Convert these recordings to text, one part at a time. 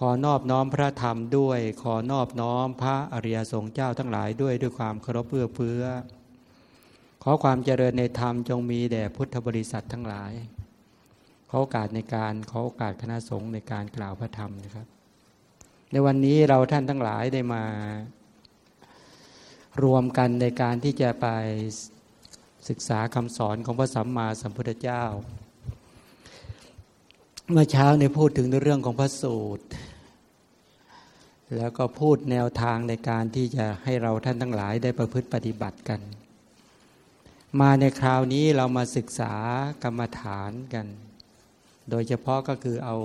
ขอนอบน้อมพระธรรมด้วย ขอนอบน้อมพระอริยสงฆ์เจ้าทั้งหลายด้วยด้วยความเคารพเพื่อเพื่อ ขอความเจริญในธรรมจงมีแด่พุทธบริษัททั้งหลาย ขอโอกาสในการขอโอกาสคณะสงฆ์ในการกล่าวพระธรรมนะครับ ในวันนี้เราท่านทั้งหลายได้มา รวมกันในการที่จะไปศึกษาคำสอนของพระสัมมาสัมพุทธเจ้า เมื่อเช้าในพูดถึงในเรื่องของพระสูตร แล้วก็พูดแนวทางในการที่จะให้เราท่านทั้งหลายได้ประพฤติปฏิบัติกัน มาในคราวนี้เรามาศึกษากรรมฐานกัน โดยเฉพาะก็คือเอา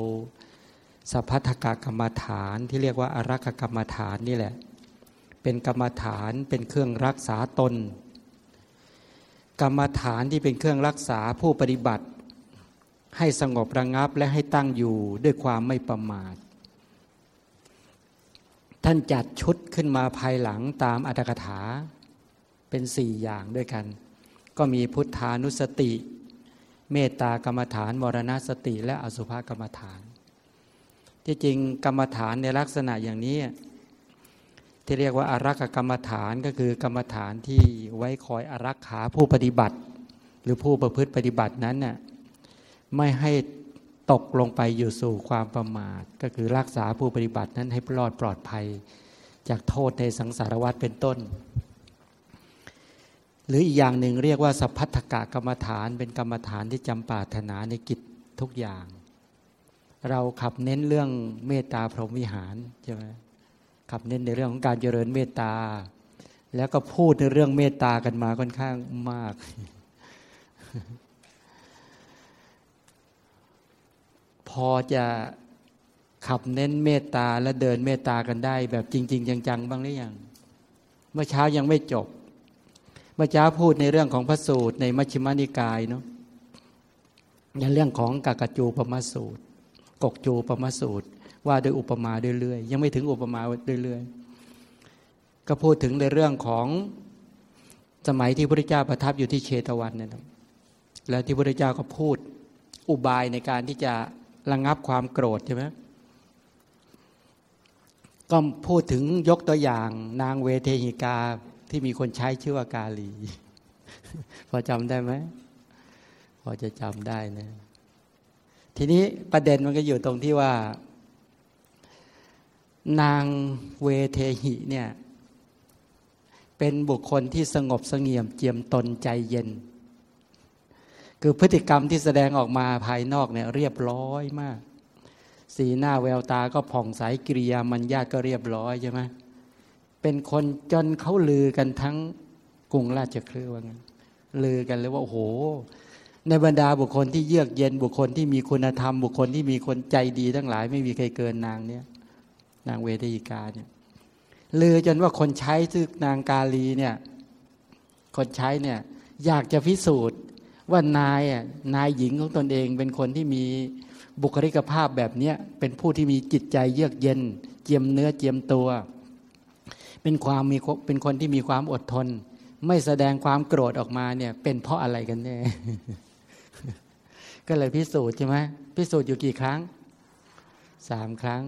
สัพพทกกรรมฐานที่เรียกว่าอารักกรรมฐานนี่แหละ เป็นกรรมฐานเป็นเครื่องรักษาตน กรรมฐานที่เป็นเครื่องรักษาผู้ปฏิบัติ ให้สงบระงับและให้ตั้งอยู่ด้วยความไม่ประมาท ท่านจัดชุดขึ้นมาภายหลังตามอัตถกถาเป็นสี่อย่างด้วยกัน ก็มีพุทธานุสติ เมตตากรรมฐานมรณสติ และอสุภกรรมฐาน ที่จริงกรรมฐานในลักษณะอย่างนี้ ที่เรียกว่าอารักษกรรมฐานก็คือกรรมฐานที่ไว้คอยอารักขาผู้ปฏิบัติ หรือผู้ประพฤติปฏิบัตินั้นน่ย ไม่ให้ตกลงไปอยู่สู่ความประมาท ก็คือรักษาผู้ปฏิบัตินั้นให้รอดปลอดภัย จากโทษในสังสารวัฏเป็นต้น หรืออีกอย่างหนึ่งเรียกว่าสัพพัทธกะกรรมฐานเป็นกรรมฐานที่จำปาถนาในกิจทุกอย่าง เราขับเน้นเรื่องเมตตาพรหมวิหารใช่ไหมขับเน้นในเรื่องของการเจริญเมตตา แล้วก็พูดในเรื่องเมตตากันมาค่อนข้างมาก พอจะขับเน้นเมตตาและเดินเมตตากันได้ แบบจริง ๆ จังๆบ้างหรือยังเมื่อเช้ายังไม่จบ เมื่อเช้าพูดในเรื่องของพระสูตรในมัชฌิมานิกายเนาะในเรื่องของกากจูปมาสูตร กกจูปมาสูตร ว่าโดยอุปมาเรื่อยๆยังไม่ถึงอุปมาเรื่อยๆก็พูดถึงในเรื่องของสมัยที่พระเจ้าประทับอยู่ที่เชตวันเนี่ยแล้วที่พระเจ้าก็พูดอุบายในการที่จะ ระงงับความโกรธใช่ไหมก็พูดถึงยกตัวอย่างนางเวเทหิกาที่มีคนใช้ชื่อว่ากาลี พอจำได้ไหมพอจะจำได้นะทีนี้ประเด็นมันก็อยู่ตรงที่ว่า นางเวเทหิเนี่ย เป็นบุคคลที่สงบสงเงียมเจียมตนใจเย็น คือพฤติกรรมที่แสดงออกมาภายนอกเนี่ยเรียบร้อยมาก สีหน้าแววตาก็ผ่องใสกิริยามันญาติก็เรียบร้อยใช่ไหมเป็นคนจนเขาลือกันทั้งกรุงราชเครือว่างั้นลือกันเลยว่าโอ้โห ในบรรดาบุคคลที่เยือกเย็นบุคคลที่มีคุณธรรม บุคคลที่มีคนใจดีทั้งหลาย ไม่มีใครเกินนางเนี่ย นางเวทีกาเนี่ยลือจนว่าคนใช้ซึ่งนางกาลีเนี่ย คนใช้เนี่ย อยากจะพิสูจน์ ว่านายอะนายหญิงของตนเองเป็นคนที่มีบุคลิกภาพแบบเนี้ยเป็นผู้ที่มีจิตใจเยือกเย็น เจียมเนื้อเจียมตัว เป็นความมีเป็นคนที่มีความอดทน ไม่แสดงความโกรธออกมาเนี่ยเป็นเพราะอะไรกันแน่ก็เลยพิสูจน์ใช่ไหมพิสูจน์อยู่กี่ครั้งสามครั้ง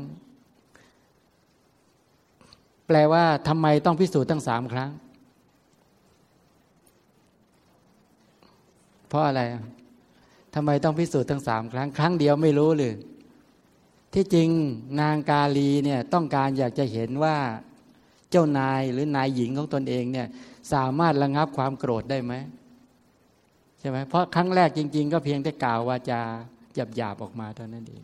แปลว่าทำไมต้องพิสูจน์ตั้งสามครั้ง เพราะอะไรทำไมต้องพิสูจน์ทั้งสามครั้ง ครั้งเดียวไม่รู้เลยที่จริงนางกาลีเนี่ยต้องการอยากจะเห็นว่าเจ้านายหรือนายหญิงของตนเองเนี่ยสามารถระงับความโกรธได้ไหมใช่ไหมเพราะครั้งแรกจริง ๆ ก็เพียงแต่กล่าววาจาหยาบหยาบออกมาเท่านั้นเอง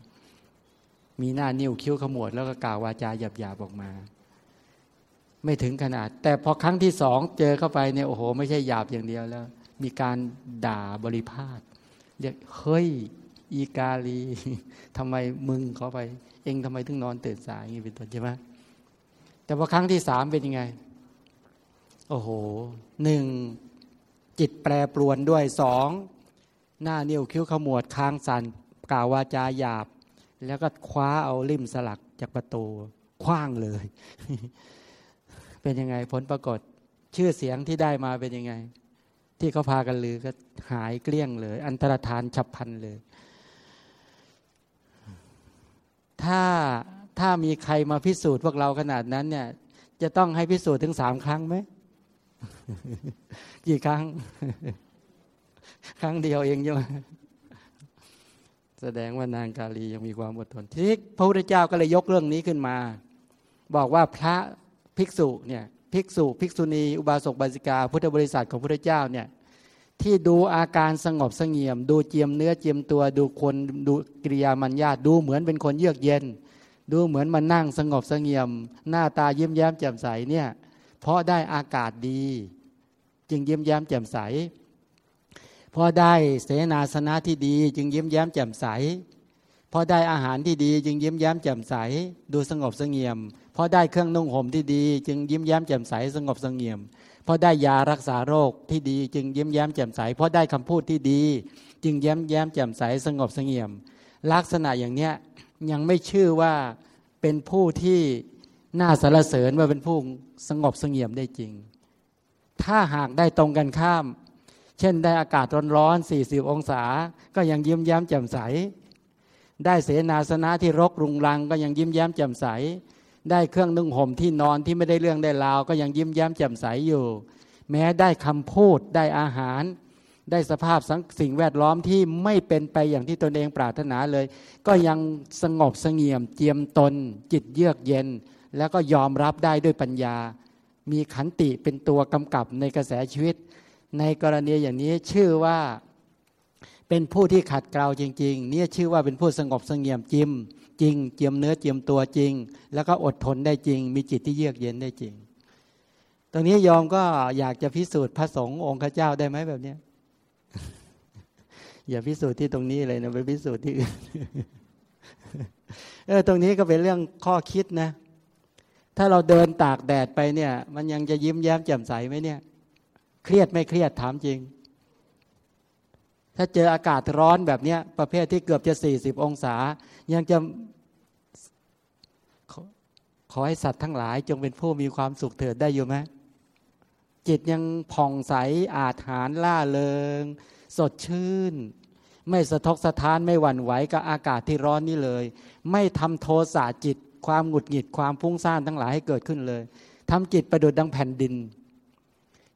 มีหน้านิ้วคิ้วขมวดแล้วก็กล่าววาจาหยาบหยาบออกมา ไม่ถึงขนาด แต่พอครั้งที่สองเจอเข้าไปเนี่ยโอ้โห ไม่ใช่หยาบอย่างเดียวแล้ว มีการด่าบริพาทเรียกเฮ้ยอีกาลีทำไมมึงเขาไป เองทำไมถึงนอนตื่นสายอย่างนี้เป็นต้นใช่ไหมแต่พอครั้งที่สามเป็นยังไง โอ้โหหนึ่งจิตแปรปรวนด้วยสองหน้าเนิ้วคิ้วขมวดค้างสันกล่าววาจาหยาบ แล้วก็คว้าเอาริมสลักจากประตูคว้างเลย เป็นยังไงผลปรากฏ ชื่อเสียงที่ได้มาเป็นยังไง ที่เขาพากันลือก็หายเกลี้ยงเลย อันตรธานฉับพันเลย ถ้าถ้ามีใครมาพิสูจน์พวกเราขนาดนั้น เนี่ย จะต้องให้พิสูจน์ถึงสามครั้งไหมกี่ครั้ง ครั้งเดียวเองใช่ไหมแสดงว่านางกาลียังมีความอดทนทีนี้พระพุทธเจ้าก็เลยยกเรื่องนี้ขึ้นมา บอกว่าพระภิกษุเนี่ย ภิกษุ ภิกษุณี อุบาสกบาสิกา พุทธบริษัทของพระพุทธเจ้าเนี่ยที่ดูอาการสงบสงเงียม ดูเจียมเนื้อเจียมตัวดูคนดูกิริยามัญญาดูเหมือนเป็นคนเยือกเย็น ดูเหมือนมานั่งสงบสงเงียม หน้าตายิ้มแย้มแจ่มใสเนี่ยเพราะได้อากาศดี จึงยิ้มแย้มแจ่มใสเพอได้เสนาสนะที่ดี จึงยิ้มแย้มแจ่มใสเพอได้อาหารที่ดี จึงยิ้มแย้มแจ่มใส ดูสงบสงเงียม พอได้เครื่องนุ่งห่มที่ดี จึงยิ้มแย้มแจ่มใสสงบสงเงียมพอได้ยารักษาโรคที่ดี จึงยิ้มแย้มแจ่มใสพอได้คำพูดที่ดี จึงแย้มแย้มแจ่มใสสงบสงเงียม ลักษณะอย่างเนี้ยยังไม่ชื่อว่าเป็นผู้ที่น่าสรรเสริญว่าเป็นผู้สงบสงเงียมได้จริง ถ้าหากได้ตรงกันข้าม เช่นได้อากาศร้อนๆ40 องศา ก็ยังยิ้มแย้มแจ่มใส ได้เสนาสนะที่รกรุงรังก็ยังยิ้มแย้มแจ่มใส ได้เครื่องนุ่งห่มที่นอนที่ไม่ได้เรื่องได้ราว ก็ยังยิ้มแย้มแจ่มใสอยู่ แม้ได้คำพูดได้อาหาร ได้สภาพสิ่งแวดล้อมที่ไม่เป็นไปอย่างที่ตนเองปรารถนาเลย ก็ยังสงบสงเงียม เจียมตน จิตเยือกเย็น แล้วก็ยอมรับได้ด้วยปัญญา มีขันติเป็นตัวกำกับในกระแสชีวิต ในกรณีอย่างนี้ชื่อว่าเป็นผู้ที่ขัดเกลาจริง ๆ เนี่ยชื่อว่าเป็นผู้สงบสงเงียมจิม จริง เจียมเนื้อเจียมตัวจริง แล้วก็อดทนได้จริง มีจิตที่เยือกเย็นได้จริง ตรงนี้ยอมก็อยากจะพิสูจน์พระสงฆ์องค์ข้าเจ้าได้ไหมแบบนี้อย่าพิสูจน์ที่ตรงนี้เลยนะไปพิสูจน์ที่อื่นเออตรงนี้ก็เป็นเรื่องข้อคิดนะ ถ้าเราเดินตากแดดไปเนี่ย มันยังจะยิ้มแย้มแจ่มใสไหมเนี่ย เครียดไม่เครียดถามจริง ถ้าเจออากาศร้อนแบบนี้ประเภทที่เกือบจะสี่สิบองศา ยังจะขอให้สัตว์ทั้งหลายจงเป็นผู้มีความสุขเถิดได้อยู่ไหมจิตยังผ่องใสอาถรรพ์ล่าเริง สดชื่น ไม่สะทกสะท้านไม่หวั่นไหวกับอากาศที่ร้อนนี่เลย ไม่ทำโทสะจิต ความหงุดหงิดความพุ่งซ่านทั้งหลายให้เกิดขึ้นเลยทำจิตประดุดดังแผ่นดิน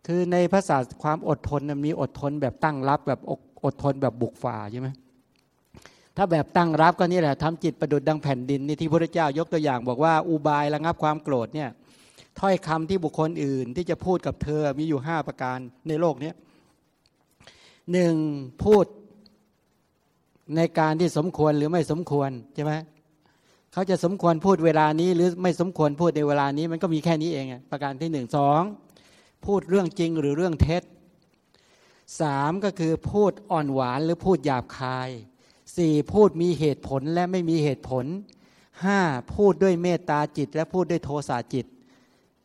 คือในภาษาความอดทนมีอดทนแบบตั้งรับแบบอก อดทนแบบบุกฝ่าใช่ไหมถ้าแบบตั้งรับก็นี่แหละทำจิตประดุดดังแผ่นดินนี่ที่พระเจ้ายกตัวอย่าง บอกว่าอุบายระงับความโกรธเนี่ยถ้อยคำที่บุคคลอื่นที่จะพูดกับเธอมีอยู่ห้าประการในโลกนี้หนึ่งพูดในการที่สมควรหรือไม่สมควรใช่ไหมเขาจะสมควรพูดเวลานี้ หรือไม่สมควรพูดในเวลานี้ มันก็มีแค่นี้เองประการที่หนึ่งสองพูดเรื่องจริงหรือเรื่องเท็จ สามก็คือพูดอ่อนหวานหรือพูดหยาบคายสี่พูดมีเหตุผลและไม่มีเหตุผลห้าพูดด้วยเมตตาจิต และพูดด้วยโทสะจิต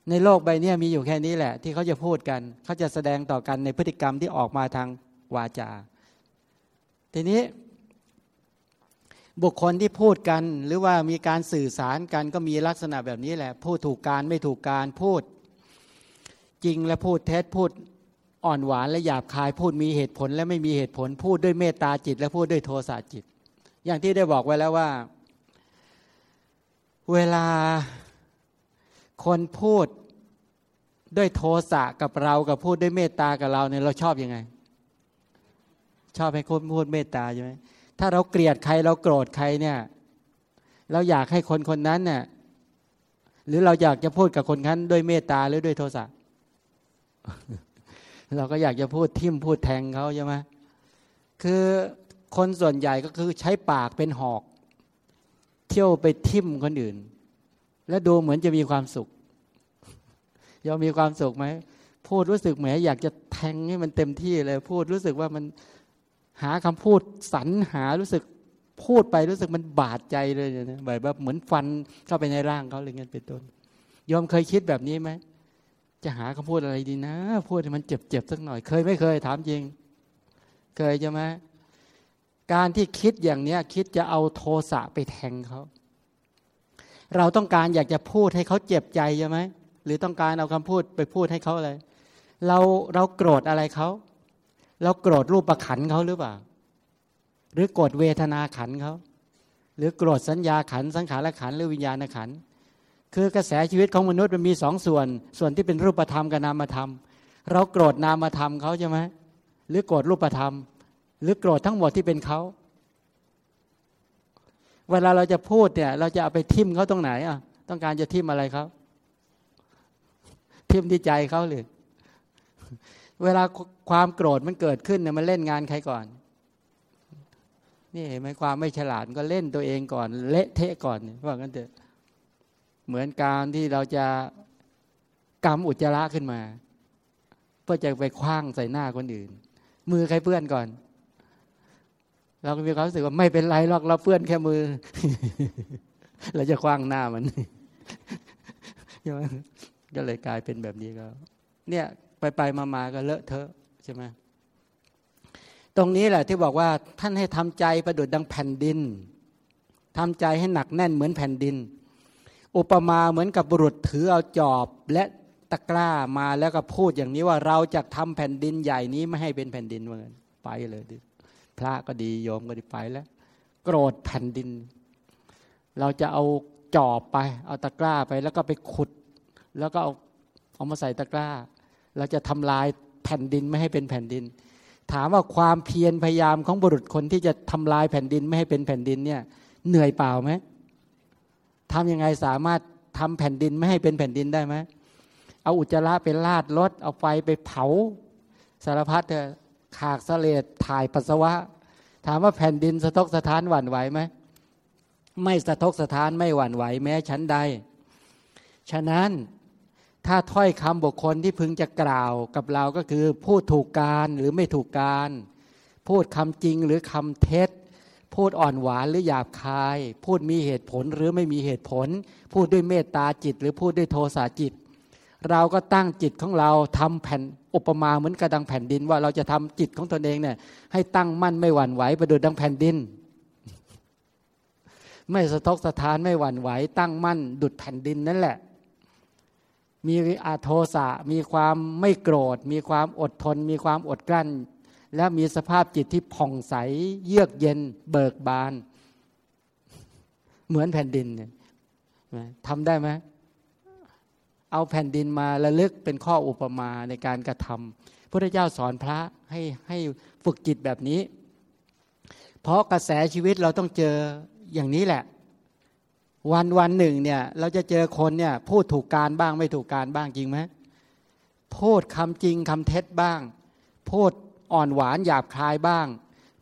ในโลกใบนี้มีอยู่แค่นี้แหละ ที่เขาจะพูดกันเขาจะแสดงต่อกันในพฤติกรรมที่ออกมาทางวาจา ทีนี้ บุคคลที่พูดกันหรือว่ามีการสื่อสารกันก็มีลักษณะแบบนี้แหละ พูดถูกการไม่ถูกการพูด จริงและพูดเท็จพูด อ่อนหวานและหยาบคายพูดมีเหตุผลและไม่มีเหตุผลพูดด้วยเมตตาจิต และพูดด้วยโทสะจิต อย่างที่ได้บอกไว้แล้วว่า เวลาคนพูดด้วยโทสะกับเรากับพูดด้วยเมตตากับเราเนี่ยเราชอบอยังไง ชอบให้คนพูดเมตตาใช่ไหมถ้าเราเกลียดใครเราโกรธใครเนี่ยเราอยากให้คนคนนั้นเนี่ยหรือเราอยากจะพูดกับคนนั้นด้วยเมตตาหรือด้วยโทสะ เราก็อยากจะพูดทิมพูดแทงเขาใช่ไหมคือคนส่วนใหญ่ก็คือใช้ปากเป็นหอก เที่ยวไปทิมคนอื่น และดูเหมือนจะมีความสุขยอมมีความสุขไหมพูดรู้สึกเหมอนอยากจะแทงให้มันเต็มที่เลย พูดรู้สึกว่ามันหาคำพูดสรรหารู้สึกพูดไปรู้สึกมันบาดใจเลยนะแบบเหมือนฟันเข้าไปในร่างเขาอะไรเงี้ยเป็นต้นยอมเคยคิดแบบนี้ไหม จะหาคำพูดอะไรดีนะ พูดให้มันเจ็บๆสักหน่อย เคยไม่เคยถามจริง เคยใช่ไหมการที่คิดอย่างเนี้ย คิดจะเอาโทสะไปแทงเขาเราต้องการอยากจะพูดให้เขาเจ็บใจใช่ไหมหรือต้องการเอาคำพูดไปพูดให้เขาอะไรเราเราโกรธอะไรเขาเราโกรธรูปประขันเขาหรือเปล่า หรือโกรธเวทนาขันเขาหรือโกรธสัญญาขันสังขารขันหรือวิญญาณขัน คือกระแสชีวิตของมนุษย์มันมีสองส่วน ส่วนที่เป็นรูปธรรมกับนามธรรม เราโกรธนามธรรมเขาใช่ไหมหรือโกรธรูปธรรม หรือโกรธทั้งหมดที่เป็นเขาเวลาเราจะพูดเนี่ย เราจะเอาไปทิมเขาตรงไหนอะ ต้องการจะทิมอะไรเขาทิมที่ใจเขาเลยเวลาความโกรธมันเกิดขึ้นเนี่ยมันเล่นงานใครก่อน นี่เห็นไหมความไม่ฉลาดก็เล่นตัวเองก่อน เละเทะก่อนว่างั้นเถอะ เหมือนการที่เราจะกำอุจจาระขึ้นมา เพื่อจะไปคว้างใส่หน้าคนอื่น มือใครเปื้อนก่อน เราก็มีความรู้สึกว่าไม่เป็นไรหรอกเราเปื้อนแค่มือ เราจะคว้างหน้ามันใช่ไหมก็เลยกลายเป็นแบบนี้ก็ เนี่ยไปไปมามาก็เลอะเทอะใช่ไหมตรงนี้แหละที่บอกว่าท่านให้ทำใจประดุดดังแผ่นดินทำใจให้หนักแน่นเหมือนแผ่นดิน อุปมาเหมือนกับบุรุษถือเอาจอบและตะกร้ามาแล้วก็พูดอย่างนี้ว่าเราจะทำแผ่นดินใหญ่นี้ไม่ให้เป็นแผ่นดินเหมือนไปเลยดิพระก็ดีโยมก็ดีไปแล้ว โกรธแผ่นดิน เราจะเอาจอบไป เอาตะกร้าไปแล้วก็ไปขุด แล้วก็เอาเอามาใส่ตะกร้า เราจะทำลายแผ่นดินไม่ให้เป็นแผ่นดิน ถามว่าความเพียรพยายามของบุรุษคนที่จะทำลายแผ่นดินไม่ให้เป็นแผ่นดินเนี่ย เหนื่อยเปล่าไหม ทำยังไงสามารถทำแผ่นดินไม่ให้เป็นแผ่นดินได้ไหมเอาอุจจาระไปลาดรถ เอาไฟไปเผา สารพัดเถอะขากสเลดถ่ายปัสสาวะ ถามว่าแผ่นดินสะทกสะท้านหวั่นไหวไหมไม่สะทกสะท้านไม่หวั่นไหวแม้ชั้นใด ฉะนั้นถ้าถ้อยคำบุคคลที่พึงจะกล่าวกับเราก็คือ พูดถูกการหรือไม่ถูกการ พูดคำจริงหรือคำเท็จ พูดอ่อนหวานหรือหยาบคาย พูดมีเหตุผลหรือไม่มีเหตุผล พูดด้วยเมตตาจิต หรือพูดด้วยโทสะจิต เราก็ตั้งจิตของเราทำแผ่นอุปมาเหมือนกระดังแผ่นดิน ว่าเราจะทำจิตของตนเองเนี่ยให้ตั้งมั่นไม่หวั่นไหวประดุดดังแผ่นดิน ไม่สะทกสะท้านไม่หวั่นไหว ตั้งมั่นดุดแผ่นดินนั่นแหละ มีอาโทสะมีความไม่โกรธ มีความอดทน มีความอดกลั้น และมีสภาพจิตที่ผ่องใส เยือกเย็น เบิกบาน เหมือนแผ่นดินเนี่ยทำได้ไหมเอาแผ่นดินมาระลึกเป็นข้ออุปมาในการกระทำพระเจ้าสอนพระให้ให้ฝึกจิตแบบนี้ เพราะกระแสชีวิตเราต้องเจออย่างนี้แหละ วันวันหนึ่งเนี่ยเราจะเจอคนเนี่ยพูดถูกการบ้างไม่ถูกการบ้างจริงไหมพูดคำจริงคำเท็จบ้างพูด อ่อนหวานหยาบคายบ้าง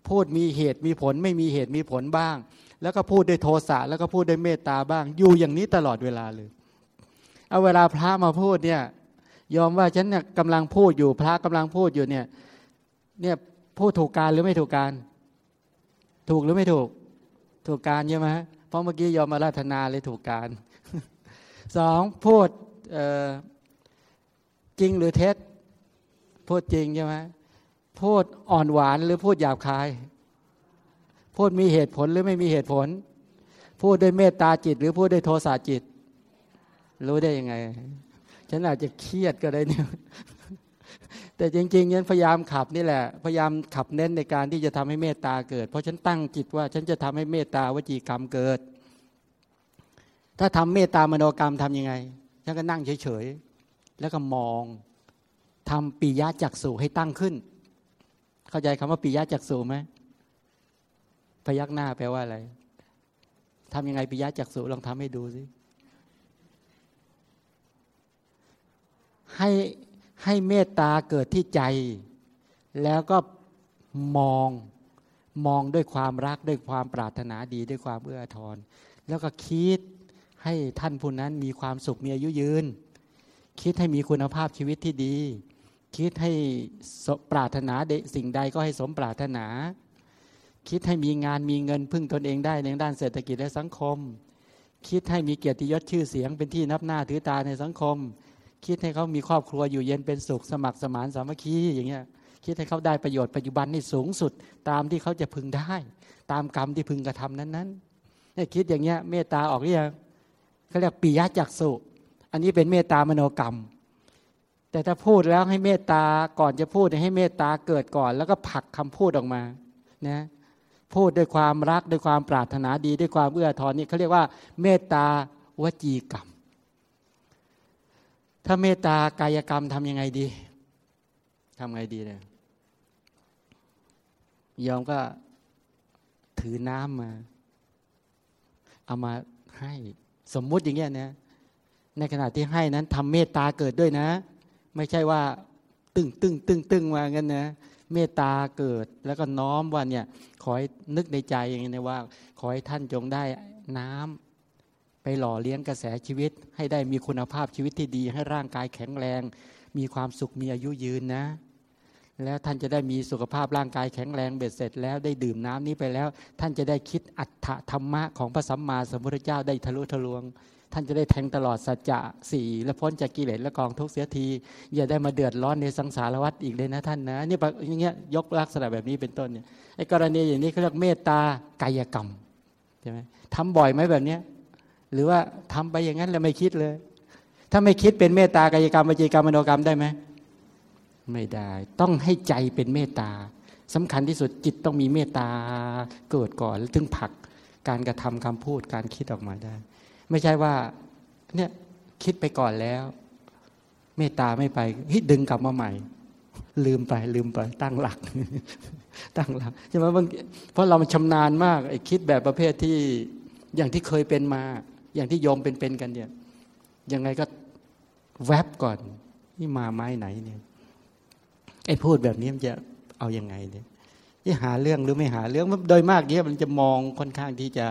พูดมีเหตุมีผลไม่มีเหตุมีผลบ้าง แล้วก็พูดด้วยโทสะแล้วก็พูดด้วยเมตตาบ้าง อยู่อย่างนี้ตลอดเวลาเลยเอาเวลาพระมาพูดเนี่ยยอมว่าฉันเนี่ยกำลังพูดอยู่พระกำลังพูดอยู่เนี่ยเนี่ยพูดถูกการหรือไม่ถูกการ ถูกหรือไม่ถูก ถูกการใช่ไหมราะเมื่อกี้ยอมมาราธนาเลยถูกการสองพูดจริงหรือเท็จพูดจริงใช่ไหม พูดอ่อนหวานหรือพูดหยาบคาย พูดมีเหตุผลหรือไม่มีเหตุผล พูดด้วยเมตตาจิต หรือพูดด้วยโทสะจิต รู้ได้ยังไง ฉันอาจจะเครียดก็ได้เนี่ยแต่จริงๆฉันพยายามขับนี่แหละ พยายามขับเน้นในการที่จะทำให้เมตตาเกิด เพราะฉันตั้งจิตว่า ฉันจะทำให้เมตตาวจีกรรมเกิด ถ้าทำเมตตามโนกรรมทํำยังไง ฉันก็นั่งเฉยๆ แล้วก็มองทำปิยะจักสูให้ตั้งขึ้น เข้าใจคำว่าปิยะจักสูไหมพยักหน้าแปลว่าอะไรทำยังไงปิยะจักสูลองทำให้ดูสิให้ให้เมตตาเกิดที่ใจ แล้วก็มองมองด้วยความรักด้วยความปรารถนาดีด้วยความเอื้อทอนแล้วก็คิดให้ท่านผู้นั้นมีความสุขมีอายุยืน คิดให้มีคุณภาพชีวิตที่ดี คิดให้ปรารถนาสิ่งใดก็ให้สมปรารถนา คิดให้มีงานมีเงินพึ่งตนเองได้ในด้านเศรษฐกิจและสังคม คิดให้มีเกียรติยศชื่อเสียงเป็นที่นับหน้าถือตาในสังคม คิดให้เขามีครอบครัวอยู่เย็นเป็นสุขสมัครสมานสามัคคีอย่างเงี้ยคิดให้เขาได้ประโยชน์ปัจจุบันนี่สูงสุด ตามที่เขาจะพึงได้ ตามกรรมที่พึงกระทำนั้นๆเนี่ยคิดอย่างเงี้ยเมตตาออกหรือยังเขาเรียกปิยะจักสุอันนี้เป็นเมตตามโนกรรม แต่ถ้าพูดแล้วให้เมตตาก่อนจะพูดให้เมตตาเกิดก่อน แล้วก็ผลักคำพูดออกมานะพูดด้วยความรักด้วยความปรารถนาดีด้วยความเอื้อทอนนี่เขาเรียกว่า เมตตาวจีกรรม ถ้าเมตตากายกรรมทำยังไงดีทำไงดีเนี่ยยอมก็ถือน้ำมา เอามาให้สมมุติอย่างเงี้ยนะในขณะที่ให้นั้นทำเมตตาเกิดด้วยนะ ไม่ใช่ว่า ตึงตึงตึงตึงมางั้นนะเมตตาเกิดแล้วก็น้อมว่าเนี่ยขอให้นึกในใจอย่างนี้ว่า ขอให้ท่านจงได้น้ำไปหล่อเลี้ยงกระแสชีวิต ให้ได้มีคุณภาพชีวิตที่ดี ให้ร่างกายแข็งแรง มีความสุขมีอายุยืนนะ แล้วท่านจะได้มีสุขภาพร่างกายแข็งแรงเบ็ดเสร็จ แล้วได้ดื่มน้ำนี้ไปแล้ว ท่านจะได้คิดอัตถธรรมะของพระสัมมาสัมพุทธเจ้าได้ทะลุทะลวง ท่านจะได้แทงตลอดสัจจะสี่และพ้นจากกิเลสและกองทุกเสียที อย่าได้มาเดือดร้อนในสังสารวัฏอีกเลยนะท่านนะนี่อย่างเงี้ยยกลักษณะแบบนี้เป็นต้นเนี่ยไอ้กรณีอย่างนี้เขาเรียกเมตตากายกรรมใช่ไหมทำบ่อยไหมแบบเนี้ยหรือว่าทำไปอย่างนั้นแล้วไม่คิดเลย ถ้าไม่คิดเป็นเมตตากายกรรมวจิกรรมมโนกรรมได้ไหมไม่ได้ ต้องให้ใจเป็นเมตตาสำคัญที่สุดจิตต้องมีเมตตาเกิดก่อนแล้วถึงผลักการกระทำคำพูดการคิดออกมาได้ ไม่ใช่ว่า เนี่ยคิดไปก่อนแล้ว เมตตาไม่ไปฮิดึงกลับมาใหม่ ลืมไปลืมไป ตั้งหลัก ตั้งหลักใช่ไหมบางเพราะเรามันชำนาญมากไอ้คิดแบบประเภทที่อย่างที่เคยเป็นมา อย่างที่โยมเป็นๆกันเนี่ยยังไงก็แวบก่อนนี่มาไม้ไหนเนี่ยไอ้พูดแบบนี้มันจะเอาอยัางไงเนี่ยที่หาเรื่องหรือไม่หาเรื่องโดยมากเนี่ยมันจะมองค่อนข้างที่จะ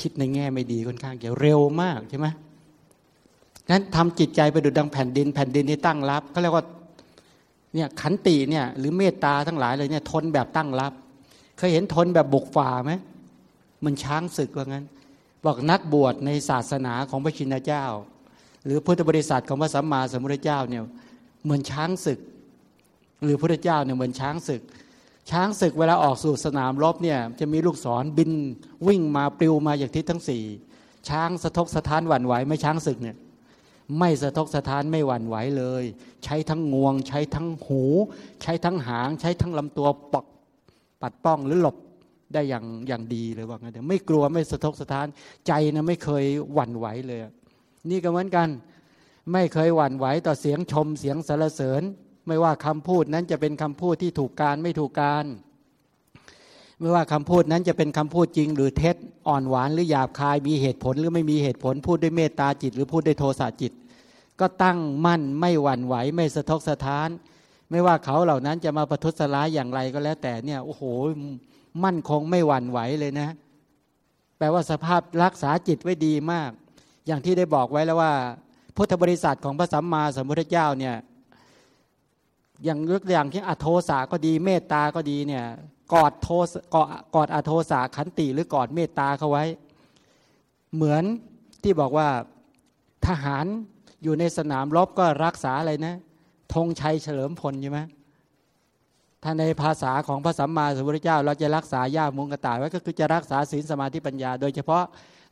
คิดในแง่ไม่ดีค่อนข้างเกี่ยวเร็วมากใช่ไหมนั้นทำจิตใจไปดูดังแผ่นดิน แผ่นดินที่ตั้งรับเขาเรียกว่าเนี่ยขันติเนี่ยหรือเมตตาทั้งหลายเลยเนี่ยทนแบบตั้งรับ เคยเห็นทนแบบบุกฝ่าไหมมันช้างศึกว่างั้น บอกนักบวชในศาสนาของพระชินเจ้า หรือพุทธบริษัทของพระสัมมาสัมพุทธเจ้าเนี่ยเหมือนช้างศึก หรือพระเจ้าเนี่ยเหมือนช้างศึก ช้างศึกเวลาออกสู่สนามรบเนี่ยจะมีลูกศรบินวิ่งมาปลิวมาอย่างทิศทั้งสี่ช้างสะทกสะท้านหวั่นไหวไม่ช้างศึกเนี่ยไม่สะทกสะท้านไม่หวั่นไหวเลย ใช้ทั้งงวง ใช้ทั้งหู ใช้ทั้งหาง ใช้ทั้งลำตัวปกปัดป้องหรือหลบได้อย่างอย่างดีเลยว่างั้นไม่กลัวไม่สะทกสะท้านใจนะไม่เคยหวั่นไหวเลย นี่ก็เหมือนกัน ไม่เคยหวั่นไหวต่อเสียงชมเสียงสรรเสริญ ไม่ว่าคำพูดนั้นจะเป็นคำพูดที่ถูกการไม่ถูกการ ไม่ว่าคำพูดนั้นจะเป็นคำพูดจริง หรือเท็จอ่อนหวานหรือหยาบคายมีเหตุผลหรือไม่มีเหตุผลพูดด้วยเมตตาจิต หรือพูดด้วยโทสะจิต ก็ตั้งมั่นไม่หวั่นไหวไม่สะทกสะท้าน ไม่ว่าเขาเหล่านั้นจะมาประทุษร้ายอย่างไรก็แล้วแต่เนี่ยโอ้โหมั่นคงไม่หวั่นไหวเลยนะ แปลว่าสภาพรักษาจิตไว้ดีมาก อย่างที่ได้บอกไว้แล้วว่า พุทธบริษัทของพระสัมมาสัมพุทธเจ้าเนี่ย อย่างยกอย่างที่อโทสาก็ดีเมตตาก็ดีเนี่ยกอดโทสกอดกอดอโทสาขันติหรือกอดเมตตาเขาไว้ เหมือนที่บอกว่าทหารอยู่ในสนามรบก็รักษาอะไรนะธงชัยเฉลิมพลใช่ไหมถ้าในภาษาของพระสัมมาสัมพุทธเจ้า เราจะรักษาญามุงกระต่ายไว้ก็คือจะรักษาศีลสมาธิปัญญา โดยเฉพาะ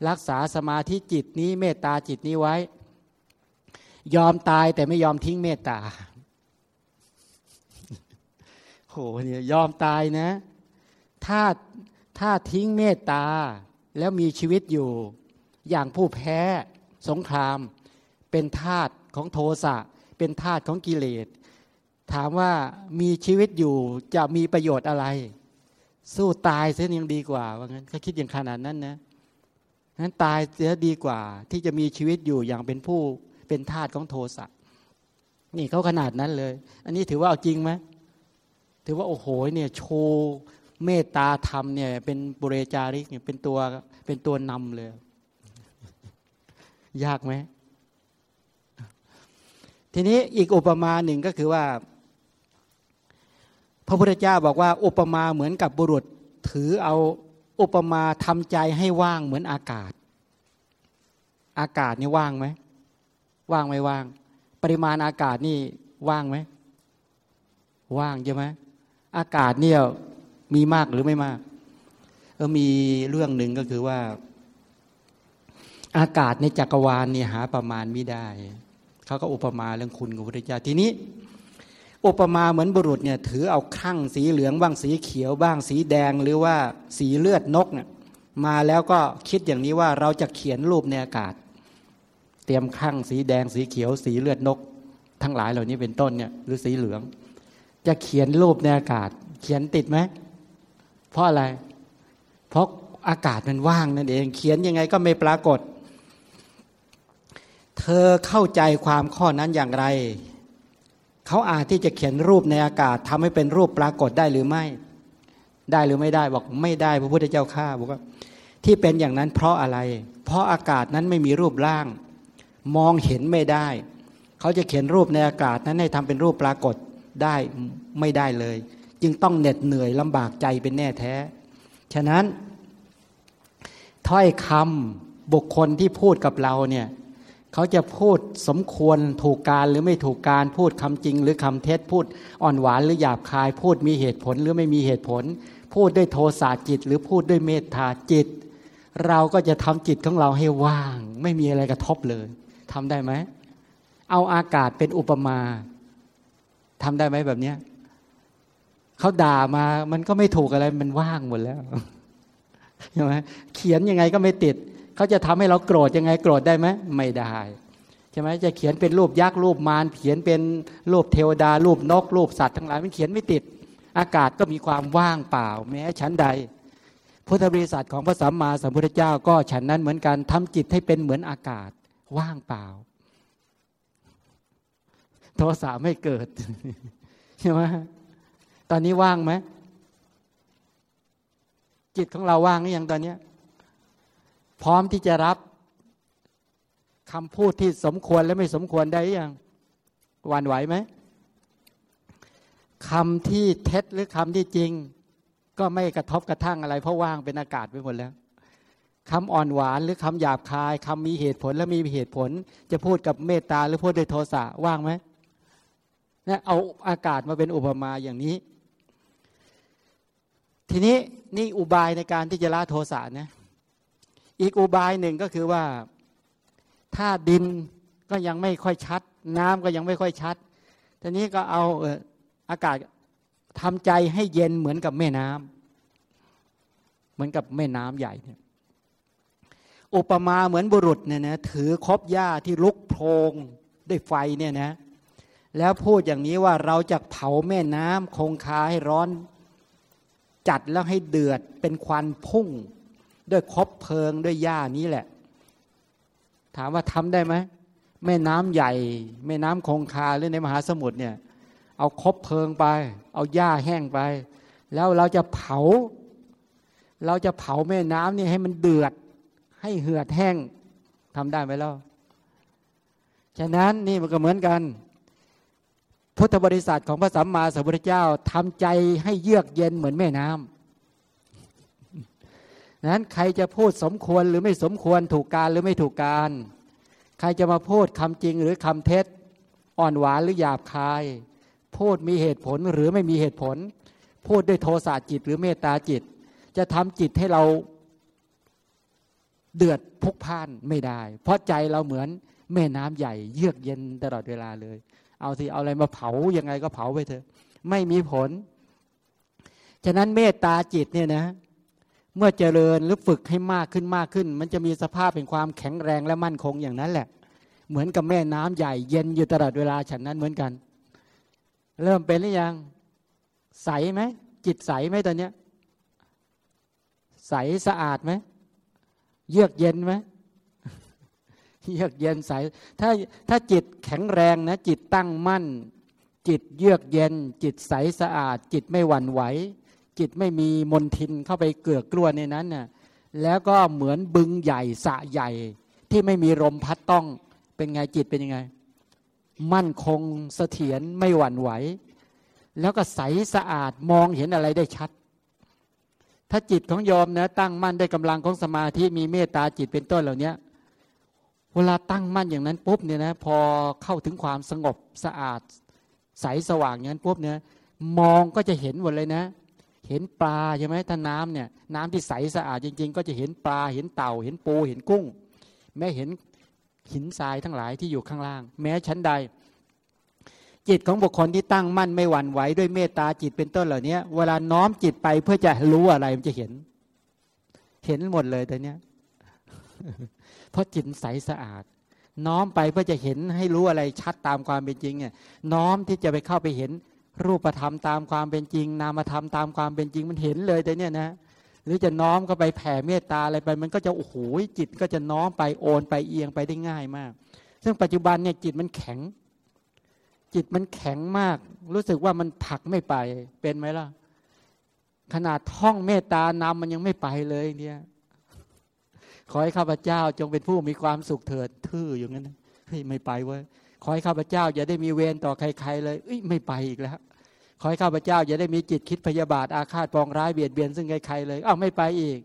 รักษาสมาธิจิตนี้เมตตาจิตนี้ไว้ ยอมตายแต่ไม่ยอมทิ้งเมตตา หเนี่ยยอมตายนะ ถ้าถ้าทิ้งเมตตาแล้วมีชีวิตอยู่อย่างผู้แพ้สงคราม เป็นทาตของโทสะเป็นทาตของกิเลส ถามว่ามีชีวิตอยู่จะมีประโยชน์อะไร สู้ตายเสียยังดีกว่าว่างั้นเขาคิดอย่างขนาดนั้นนะนั้นตายเสียดีกว่า ที่จะมีชีวิตอยู่อย่างเป็นผู้เป็นทาตของโทสะนี่เขาขนาดนั้นเลย อันนี้ถือว่าเอาจริงไหม ถือว่าโอ้โหเนี่ยโชว์เมตตาธรรมเนี่ยเป็นบุเรจาริกเนี่ยเป็นตัวเป็นตัวนำเลย ยากไหมทีนี้อีกอุปมาหนึ่งก็คือว่า พระพุทธเจ้าบอกว่า อุปมาเหมือนกับบุรุษ ถือเอาอุปมาทำใจให้ว่างเหมือนอากาศ อากาศนี่ว่างไหมว่างไม่ว่าง ปริมาณอากาศนี่ว่างไหมว่างใช่ไหม อากาศเนี่ยมีมากหรือไม่มากเออมีเรื่องหนึ่งก็คือว่า อากาศในจักรวาลเนี่ยหาประมาณไม่ได้เขาก็อุปมาเรื่องคุณของพระพุทธเจ้าทีนี้ อุปมาเหมือนบุรุษเนี่ยถือเอาครั่งสีเหลืองบ้างสีเขียวบ้างสีแดงหรือว่าสีเลือดนกเนี่ยมาแล้วก็คิดอย่างนี้ว่าเราจะเขียนรูปในอากาศ เตรียมครั่งสีแดงสีเขียว สีเลือดนก ทั้งหลายเหล่านี้เป็นต้นเนี่ยหรือสีเหลือง จะเขียนรูปในอากาศ เขียนติดไหมเพราะอะไร เพราะอากาศมันว่างนั่นเอง เขียนยังไงก็ไม่ปรากฏ เธอเข้าใจความข้อนั้นอย่างไร เขาอาจที่จะเขียนรูปในอากาศทำให้เป็นรูปปรากฏได้หรือไม่ ได้หรือไม่ได้บอกไม่ได้พระพุทธเจ้าข้าบอกว่าที่เป็นอย่างนั้นเพราะอะไร เพราะอากาศนั้นไม่มีรูปร่าง มองเห็นไม่ได้ เขาจะเขียนรูปในอากาศนั้นให้ทำเป็นรูปปรากฏ ได้ไม่ได้เลย จึงต้องเหน็ดเหนื่อยลำบากใจเป็นแน่แท้ ฉะนั้น ถ้อยคำบุคคลที่พูดกับเราเนี่ยเขาจะพูดสมควรถูกการหรือไม่ถูกการพูดคำจริง หรือคำเท็จพูดอ่อนหวานหรือหยาบคาย พูดมีเหตุผลหรือไม่มีเหตุผล พูดด้วยโทสะจิต หรือพูดด้วยเมตตาจิต เราก็จะทำจิตของเราให้ว่าง ไม่มีอะไรกระทบเลยทำได้ไหมเอาอากาศเป็นอุปมา ทำได้ไหมแบบเนี้ยเขาด่ามา มันก็ไม่ถูกอะไร มันว่างหมดแล้วใช่ไหมเขียนยังไงก็ไม่ติด เขาจะทำให้เราโกรธยังไงโกรธได้ไหมไม่ได้ใช่ไหมจะเขียนเป็นรูปยักษ์รูปมารเขียนเป็นรูปเทวดา รูปนก รูปสัตว์ทั้งหลายมันเขียนไม่ติด อากาศก็มีความว่างเปล่า แม้ชั้นใด พุทธบริษัทของพระสัมมาสัมพุทธเจ้าก็ฉันนั้นเหมือนกันทำจิตให้เป็นเหมือนอากาศ ว่างเปล่า โทสะไม่เกิดใช่ไหมตอนนี้ว่างไหมจิตของเราว่างหรือยังตอนนี้พร้อมที่จะรับคำพูดที่สมควรและไม่สมควรได้ยังวันไหวไหมคำที่เท็จหรือคำที่จริง ก็ไม่กระทบกระทั่งอะไร เพราะว่างเป็นอากาศไปหมดแล้วคำอ่อนหวานหรือคำหยาบคายคำมีเหตุผลและมีเหตุผล จะพูดกับเมตตาหรือพูดด้วยโทสะว่างไหม นี่ยเอาอากาศมาเป็นอุปมาอย่างนี้ ทีนี้นี่อุบายในการที่จะละโทสะนะอีกอุบายหนึ่งก็คือว่าถ้าดินก็ยังไม่ค่อยชัด น้ำก็ยังไม่ค่อยชัดทีนี้ก็เอาอากาศทำใจให้เย็นเหมือนกับแม่น้ำเหมือนกับแม่น้ำใหญ่เนี่ยอุปมาเหมือนบุรุษเนี่ยนะถือคบหญ้าที่ลุกโพรงด้วยไฟเนี่ยนะ แล้วพูดอย่างนี้ว่าเราจะเผาแม่น้ำคงคาให้ร้อน จัดแล้วให้เดือดเป็นควันพุ่ง ด้วยคบเพลิงด้วยหญ้านี้แหละ ถามว่าทำได้ไหมแม่น้ำใหญ่ แม่น้ำคงคาหรือในมหาสมุทรเนี่ย เอาคบเพลิงไป เอาหญ้าแห้งไป แล้วเราจะเผา เราจะเผาแม่น้ำนี่ให้มันเดือด ให้เหือดแห้งทำได้ไหมล่ะฉะนั้นนี่มันก็เหมือนกัน พุทธบริษัทของพระสัมมาสัมพุทธเจ้าทำใจให้เยือกเย็นเหมือนแม่น้ำนั้นใครจะพูดสมควรหรือไม่สมควรถูกการหรือไม่ถูกการ ใครจะมาพูดคำจริงหรือคำเท็จ อ่อนหวานหรือหยาบคาย พูดมีเหตุผลหรือไม่มีเหตุผล พูดด้วยโทสะจิตหรือเมตตาจิต จะทำจิตให้เราเดือดพุกพ่านไม่ได้ เพราะใจเราเหมือนแม่น้ำใหญ่ เยือกเย็นตลอดเวลาเลย เอาสิเอาอะไรมาเผายังไงก็เผาไปเถอะ ไม่มีผล ฉะนั้นเมตตาจิตเนี่ยนะ เมื่อเจริญหรือฝึกให้มากขึ้นมากขึ้น มันจะมีสภาพเป็นความแข็งแรงและมั่นคงอย่างนั้นแหละ เหมือนกับแม่น้ำใหญ่เย็นอยู่ตลอดเวลาฉันนั้นเหมือนกัน เริ่มเป็นหรือยัง ใสไหมจิตใสไหมตอนเนี้ยใสสะอาดไหมเยือกเย็นไหม เยือกเย็นใส ถ้าถ้าจิตแข็งแรงนะ จิตตั้งมั่น จิตเยือกเย็น จิตใสสะอาด จิตไม่หวั่นไหว จิตไม่มีมนทินเข้าไปเกลือกลัวในนั้นน่ะแล้วก็เหมือนบึงใหญ่สะใหญ่ ที่ไม่มีลมพัดต้องเป็นไงจิตเป็นยังไง มั่นคงเสถียรไม่หวั่นไหว แล้วก็ใสสะอาดมองเห็นอะไรได้ชัด ถ้าจิตของยอมนะตั้งมั่นได้กำลังของสมาธิมีเมตตาจิตเป็นต้นเหล่านี้ เวลาตั้งมั่นอย่างนั้นปุ๊บเนี่ยนะพอเข้าถึงความสงบสะอาดใสสว่างอย่างนั้นปุ๊บเนี่ยมองก็จะเห็นหมดเลยนะ เห็นปลาใช่ไหมถ้าน้ำเนี่ยน้ำที่ใสสะอาดจริง ๆ ก็จะเห็นปลาเห็นเต่า เห็นปูเห็นกุ้ง แม้เห็นหินทรายทั้งหลายที่อยู่ข้างล่าง แม้ชั้นใด จิตของบุคคลที่ตั้งมั่นไม่หวั่นไหวด้วยเมตตาจิตเป็นต้นเหล่านี้เวลาน้อมจิตไปเพื่อจะรู้อะไรมันจะเห็น เห็นหมดเลยแต่เนี้ย เพราะจิตใสสะอาด น้อมไปเพื่อจะเห็นให้รู้อะไรชัดตามความเป็นจริงเนี่ยน้อมที่จะไปเข้าไปเห็นรูปธรรมตามความเป็นจริง นามธรรมตามความเป็นจริงมันเห็นเลยแต่เนี้ยนะหรือจะน้อมก็ไปแผ่เมตตาอะไรไป มันก็จะโอ้โหจิตก็จะน้อมไปโอนไปเอียงไปได้ง่ายมาก ซึ่งปัจจุบันเนี่ยจิตมันแข็ง จิตมันแข็งมาก รู้สึกว่ามันผักไม่ไปเป็นไหมล่ะขนาดท่องเมตตานำมันยังไม่ไปเลยเนี่ย ขอให้ข้าพเจ้าจงเป็นผู้มีความสุขเถิดทื่ออย่างนั้นเฮ้ยไม่ไปเว้ยขอให้ข้าพเจ้าอย่าได้มีเวรต่อใคร ๆ เลยเอ้ยไม่ไปอีกแล้ว ขอให้ข้าพเจ้าอย่าได้มีจิตคิดพยาบาทอาฆาตปองร้ายเบียดเบียนซึ่งใครๆเลยอ้าวไม่ไปอีก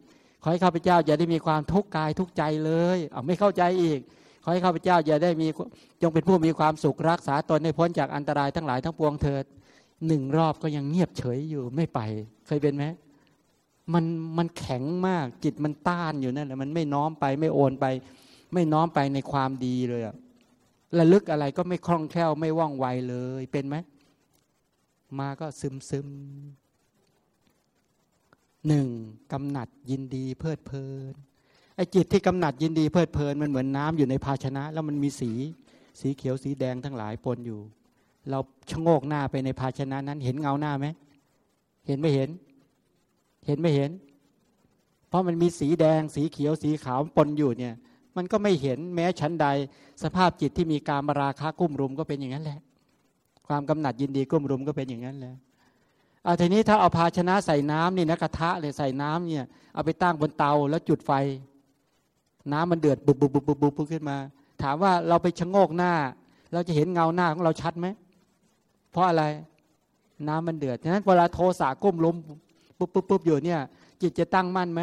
ขอให้ข้าพเจ้าอย่าได้มีความทุกข์กายทุกใจเลยอ้าวไม่เข้าใจอีก ขอให้ข้าพเจ้าอย่าได้มีจงเป็นผู้มีความสุขรักษาตนให้พ้นจากอันตรายทั้งหลายทั้งปวงเถิดหนึ่งรอบก็ยังเงียบเฉยอยู่ไม่ไป เคยเป็นไหม มันมันแข็งมากจิตมันต้านอยู่นั่นแหละมันไม่น้อมไปไม่โอนไป ไม่น้อมไปในความดีเลยอะระลึกอะไรก็ไม่คล่องแคล่วไม่ว่องไวเลยเป็นไหมมาก็ซึมซึมหนึ่งกำหนัดยินดีเพลิดเพลินไอ้จิตที่กำหนัดยินดีเพลิดเพลินมันเหมือนน้ำอยู่ในภาชนะ แล้วมันมีสีสีเขียวสีแดงทั้งหลายปนอยู่ เราชะโงกหน้าไปในภาชนะนั้น เห็นเงาหน้าไหมเห็นไม่เห็น เห็นไม่เห็น เพราะมันมีสีแดง สีเขียวสีขาวปนอยู่เนี่ย มันก็ไม่เห็นแม้ชั้นใด สภาพจิตที่มีการมาราคะกุ้มรุมก็เป็นอย่างนั้นแหละ ความกำหนัดยินดีกุ้มรุมก็เป็นอย่างนั้นแหละเอาทีนี้ถ้าเอาภาชนะใส่น้ำนี่นะกระทะเลยใส่น้ำเนี่ยเอาไปตั้งบนเตาแล้วจุดไฟ น้ำมันเดือดบุบบุบบุบบุบบุบขึ้นมา ถามว่าเราไปชะโงกหน้า เราจะเห็นเงาหน้าของเราชัดไหมเพราะอะไร น้ำมันเดือดฉะนั้นเวลาโทสะก้มลม ปุ๊บปุ๊บปุ๊บอยู่เนี่ย จิตจะตั้งมั่นไหม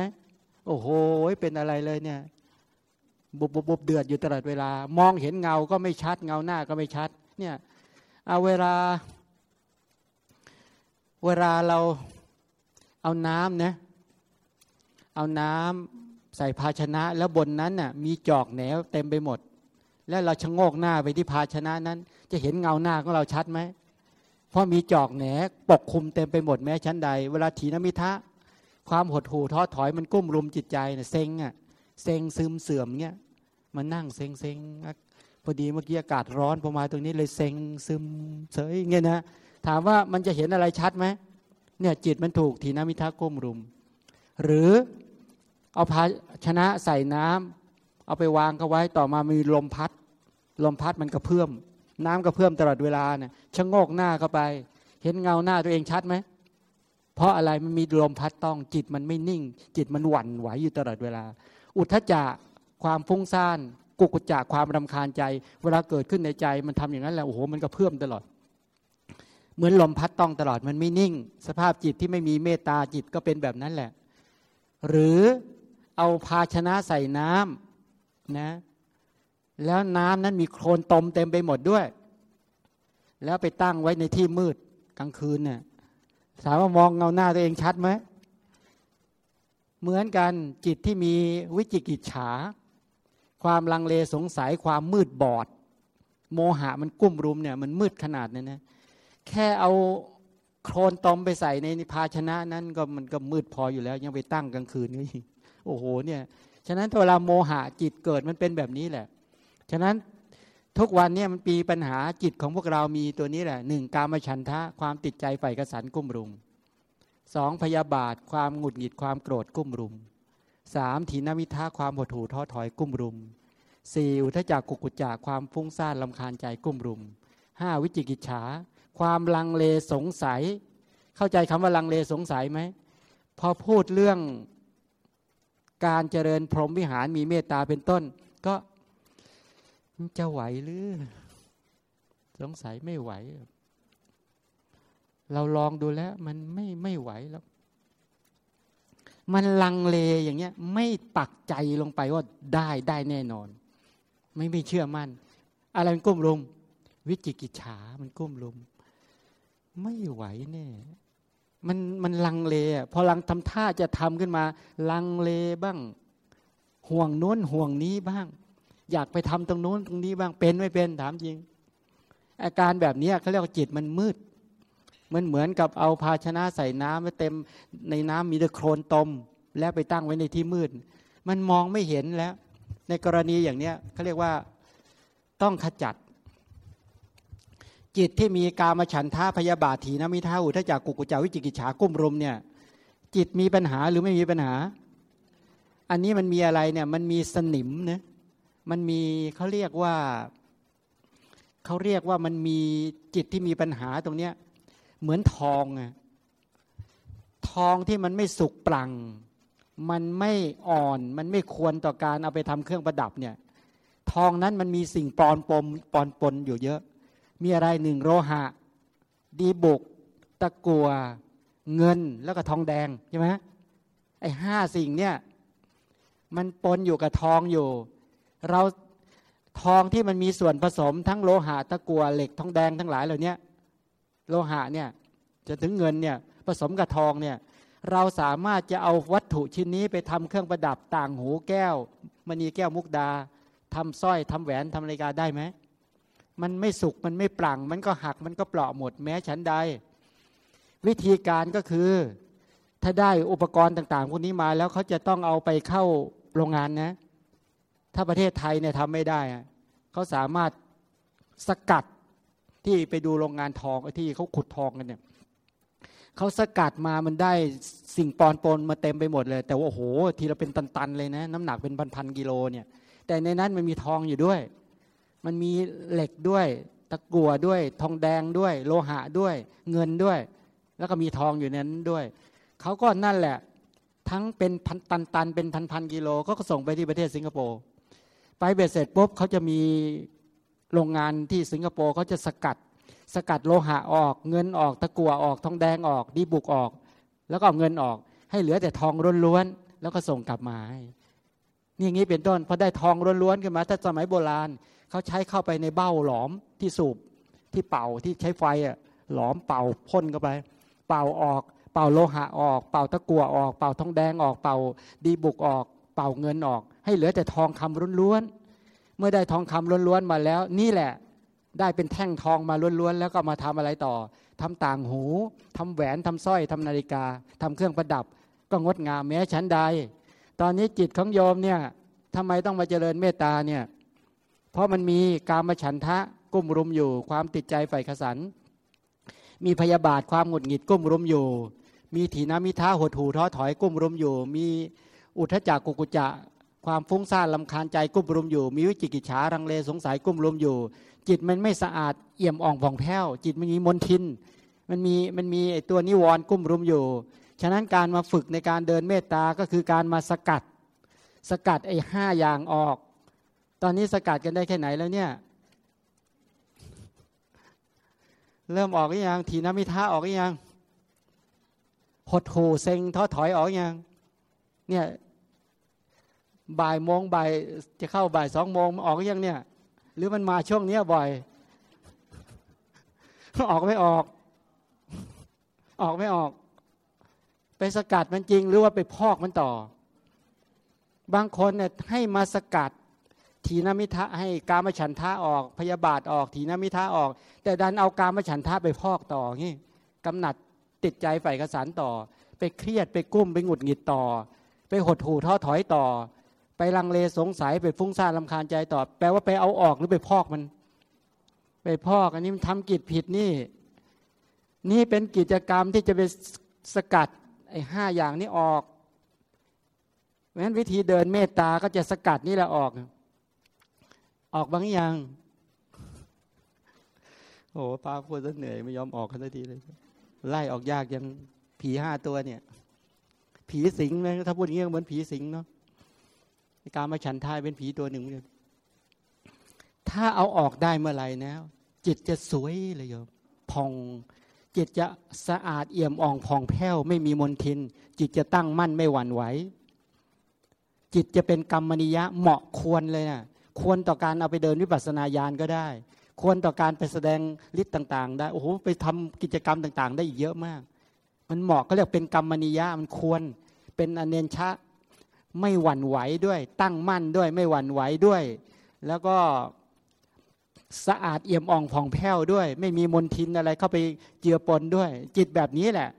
โอ้โหเป็นอะไรเลยเนี่ยบุบบุบบุบเดือดอยู่ตลอดเวลา มองเห็นเงาก็ไม่ชัด เงาหน้าก็ไม่ชัด เนี่ยเอาเวลา เวลาเราเอาน้ำนะเอาน้ำใส่ภาชนะแล้วบนนั้นน่ะมีจอกแหนวเต็มไปหมด แล้วเราชะโงกหน้าไปที่ภาชนะนั้น จะเห็นเงาหน้าของเราชัดไหม เพราะมีจอกแหนปกคลุมเต็มไปหมดแม้ชั้นใด เวลาถีนมิทะ ความหดหู่ท้อถอยมันกุ้มรุมจิตใจเนี่ยเซ็งอะเซ็งซึมเสื่อมเงี้ยมันนั่งเซ็งเซ็งพอดีเมื่อกี้อากาศร้อนพอมาตรงนี้เลยเซ็งซึมเฉยเงี้ยนะถามว่ามันจะเห็นอะไรชัดไหมเนี่ยจิตมันถูกทีนมิทาก้มรุม หรือเอาภาชนะใส่น้ำเอาไปวางเขาไว้ต่อมามีลมพัด ลมพัดมันกระเพื่อม น้ำกระเพื่มตลอดเวลาเนี่ยชะโงกหน้าเข้าไป เห็นเงาหน้าตัวเองชัดไหมเพราะอะไรมันมีลมพัดต้องจิตมันไม่นิ่ง จิตมันหวั่นไหวอยู่ตลอดเวลา อุทธจะความฟุ้งซ่านกุกุจากความรำคาญใจ เวลาเกิดขึ้นในใจ มันทำอย่างนั้นแหละโอ้โหมันก็เพิ่มตลอด เหมือนลมพัดต้องตลอดมันไม่นิ่ง สภาพจิตที่ไม่มีเมตตาจิตก็เป็นแบบนั้นแหละ หรือเอาภาชนะใส่น้ำนะ แล้วน้ำนั้นมีโคลนตมเต็มไปหมดด้วย แล้วไปตั้งไว้ในที่มืดกลางคืนเนี่ยถามว่ามองเงาหน้าตัวเองชัดไหมเหมือนกันจิตที่มีวิจิกิจฉา ความลังเลสงสัยความมืดบอด โมหะมันกุ้มรุมเนี่ยมันมืดขนาดนั้นนะแค่เอาโครนตอมไปใส่ในภาชนะนั้นก็มันก็มืดพออยู่แล้ว ยังไปตั้งกลางคืนนี่โอ้โหเนี่ย ฉะนั้นเวลาโมหะจิตเกิดมันเป็นแบบนี้แหละ ฉะนั้นทุกวันเนี่ยมันปีปัญหาจิตของพวกเรามีตัวนี้แหละหนึ่งการมาฉันทะความติดใจใฝ่กระสันกุ้มรุมสองพยาบาทความหงุดหงิดความโกรธกุ้มรุมสามถีนมิทาความหดหู่ท้อถอยกุ้มรุมสี่อุทจักกุกุจากความฟุ้งซ่านลำคาญใจกุ้มรุมห้าวิจิกิจฉา ความลังเลสงสัย เข้าใจคำว่าลังเลสงสัยไหมพอพูดเรื่องการเจริญพรหมวิหารมีเมตตาเป็นต้น ก็ จะไหวหรือ สงสัยไม่ไหว เราลองดูแล้ว มันไม่ไม่ไหวแล้ว มันลังเลอย่างเงี้ย ไม่ปักใจลงไปว่าได้ได้แน่นอน ไม่ไม่เชื่อมั่นอะไรมันก้มลุมวิจิกิจฉา มันก้มลุมไม่ไหวแน่มันมันลังเลพอลังทำท่าจะทำขึ้นมา ลังเลบ้าง ห่วงโน้นห่วงนี้บ้าง อยากไปทำตรงโน้นตรงนี้บ้างเป็นไม่เป็นถามจริง อาการแบบนี้เขาเรียกว่าจิตมันมืด มันเหมือนกับเอาภาชนะใส่น้ำไว้เต็มในน้ำมีแต่โครนตม แล้วไปตั้งไว้ในที่มืด มันมองไม่เห็นแล้ว ในกรณีอย่างเนี้ยเขาเรียกว่าต้องขจัด จิตที่มีกามฉันท่าพยาบาทถีนมิท้าอุทจักกุกุจาวิจิกิจฉากุ้มรุมเนี่ยจิตมีปัญหาหรือไม่มีปัญหา อันนี้มันมีอะไรเนี่ยมันมีสนิมนะ มันมีเขาเรียกว่าเขาเรียกว่ามันมีจิตที่มีปัญหาตรงเนี้ยเหมือนทองอะทองที่มันไม่สุกปลัง มันไม่อ่อน มันไม่ควรต่อการเอาไปทำเครื่องประดับเนี่ย ทองนั้นมันมีสิ่งปลอนปมปอนปนอยู่เยอะ มีอะไรหนึ่งโลหะ ดีบุก ตะกัว เงินแล้วก็ทองแดงใช่ไหมไอ้ห้าสิ่งเนี่ย มันปนอยู่กับทองอยู่ เราทองที่มันมีส่วนผสมทั้งโลหะตะกัวเหล็กทองแดงทั้งหลายเหล่านี้โลหะเนี่ยจะถึงเงินเนี่ยผสมกับทองเนี่ยเราสามารถจะเอาวัตถุชิ้นนี้ไปทำเครื่องประดับต่างหูแก้วมณีแก้วมุกดาทำสร้อยทำแหวนทำนาฬิกาได้ไหมมันไม่สุกมันไม่ปลั่ง มันก็หักมันก็เปราหมดแม้ฉันใด วิธีการก็คือ ถ้าได้อุปกรณ์ต่าง ๆ พวกนี้มาแล้วเขาจะต้องเอาไปเข้าโรงงานนะ ถ้าประเทศไทยเนี่ยทำไม่ได้ เขาสามารถสกัดที่ไปดูโรงงานทองที่เขาขุดทองกันเนี่ยเขาสกัดมามันได้สิ่งปอนปนมาเต็มไปหมดเลย แต่ว่าโอ้โห ทีเราเป็นตันๆเลยนะ น้ำหนักเป็นพันๆกิโลเนี่ย แต่ในนั้นมันมีทองอยู่ด้วย มันมีเหล็กด้วย ตะกั่วด้วย ทองแดงด้วย โลหะด้วย เงินด้วย แล้วก็มีทองอยู่ในนั้นด้วย เขาก็นั่นแหละ ทั้งเป็นพันตันตันเป็นพันพันกิโลก็ส่งไปที่ประเทศสิงคโปร์ ไปเบ็ดเสร็จปุ๊บเขาจะมีโรงงานที่สิงคโปร์เขาจะสกัด สกัดโลหะออก เงินออกตะกั่วออกทองแดงออก ดีบุกออก แล้วก็เงินออก ให้เหลือแต่ทองล้วนๆแล้วก็ส่งกลับมาให้นี่อย่างนี้เป็นต้นพอได้ทองล้วนๆขึ้นมา ถ้าสมัยโบราณเขาใช้เข้าไปในเบ้าหลอมที่สูบที่เป่าที่ใช้ไฟอะหลอมเป่าพ่นเข้าไป เป่าออก เป่าโลหะออก เป่าตะกั่วออก เป่าทองแดงออก เป่าดีบุกออก เป่าเงินออก ให้เหลือแต่ทองคำล้วนๆ เมื่อได้ทองคำล้วนๆมาแล้ว นี่แหละได้เป็นแท่งทองมาล้วนๆ แล้วก็มาทำอะไรต่อทำต่างหูทำแหวนทำสร้อยทำนาฬิกาทำเครื่องประดับ ก็งดงามแม้ชั้นใด ตอนนี้จิตของโยมเนี่ยทำไมต้องมาเจริญเมตตาเนี่ยเพราะมันมีการมาฉันทะกุ้มรุมอยู่ ความติดใจใฝ่ขสัน มีพยาบาทความหงุดหงิดกุ้มรุมอยู่ มีถีนามิท้าหดหูท้อถอยกุ้มรุมอยู่ มีอุทจักกุกุจะ ความฟุ้งซ่านลำคาญใจกุ้มรุมอยู่ มีวิจิกิจฉารังเลสงสัยกุ้มรุมอยู่ จิตมันไม่สะอาดเอี่ยมอ่องผ่องแผ้ว จิตมันมีมนทิน มันมีมันมีตัวนิวรณ์กุ้มรุมอยู่ ฉะนั้นการมาฝึกในการเดินเมตตาก็คือการมาสกัด สกัดไอ้ห้าอย่างออก ตอนนี้สกัดกันได้แค่ไหนแล้วเนี่ยเริ่มออกอยังทีน้ำมิท้าออกอยังหดหูเซ็งท้อถอยออกอยังเนี่ย บ่ายโมงบ่ายจะเข้าบ่ายสองโมงออกยังเนี่ย หรือมันมาช่วงนี้บ่อยออกไม่ออก ออกไม่ออก ไปสกัดมันจริง หรือว่าไปพอกมันต่อ บางคนเนี่ยให้มาสกัดทีนมิทะให้กามฉันทะออก พยาบาทออกทีนมิทะออก แต่ดันเอากามฉันทะไปพอกต่องี้กำหนัดติดใจใฝ่กระสันต่อ ไปเครียดไปกุ้มไปหงุดหงิดต่อ ไปหดหูท้อถอยต่อ ไปลังเลสงสัยไปฟุ้งซ่านลำคาญใจต่อแปลว่าไปเอาออกหรือไปพอกมัน ไปพอกอันนี้มันทำกิจผิดนี่ นี่เป็นกิจกรรมที่จะไปสกัดไอ้ห้าอย่างนี้ออกเพราะฉะนั้นวิธีเดินเมตตาก็จะสกัดนี่แหละออก ออกบางอย่างโอ้ป้าพูดซะเหนื่อยไม่ยอมออกกันทีเลย ไล่ออกยากยังผีห้าตัวเนี่ย ผีสิงเลยถ้าพูดอย่างนี้เหมือนผีสิงเนาะ การมาฉันทายเป็นผีตัวหนึ่งเลยถ้าเอาออกได้เมื่อไหร่นะจิตจะสวยเลยโยมพอง จิตจะสะอาดเอี่ยมอ่องผ่องแผ้ว ไม่มีมลทิน จิตจะตั้งมั่นไม่หวั่นไหวจิตจะเป็นกรรมนิยะเหมาะควรเลยนะควรต่อการเอาไปเดินวิปัสสนาญาณก็ได้ ควรต่อการไปแสดงฤทธิ์ต่าง ๆ ได้โอ้โหไปทำกิจกรรมต่าง ๆ ได้อีกเยอะมาก มันเหมาะก็เรียกเป็นกรรมนิยะมันควรเป็นอเนนชะ ไม่หวั่นไหวด้วย ตั้งมั่นด้วยไม่หวั่นไหวด้วย แล้วก็สะอาดเอี่ยมอ่องผ่องแผ้วด้วย ไม่มีมลทินอะไรเข้าไปเจือปนด้วย จิตแบบนี้แหละ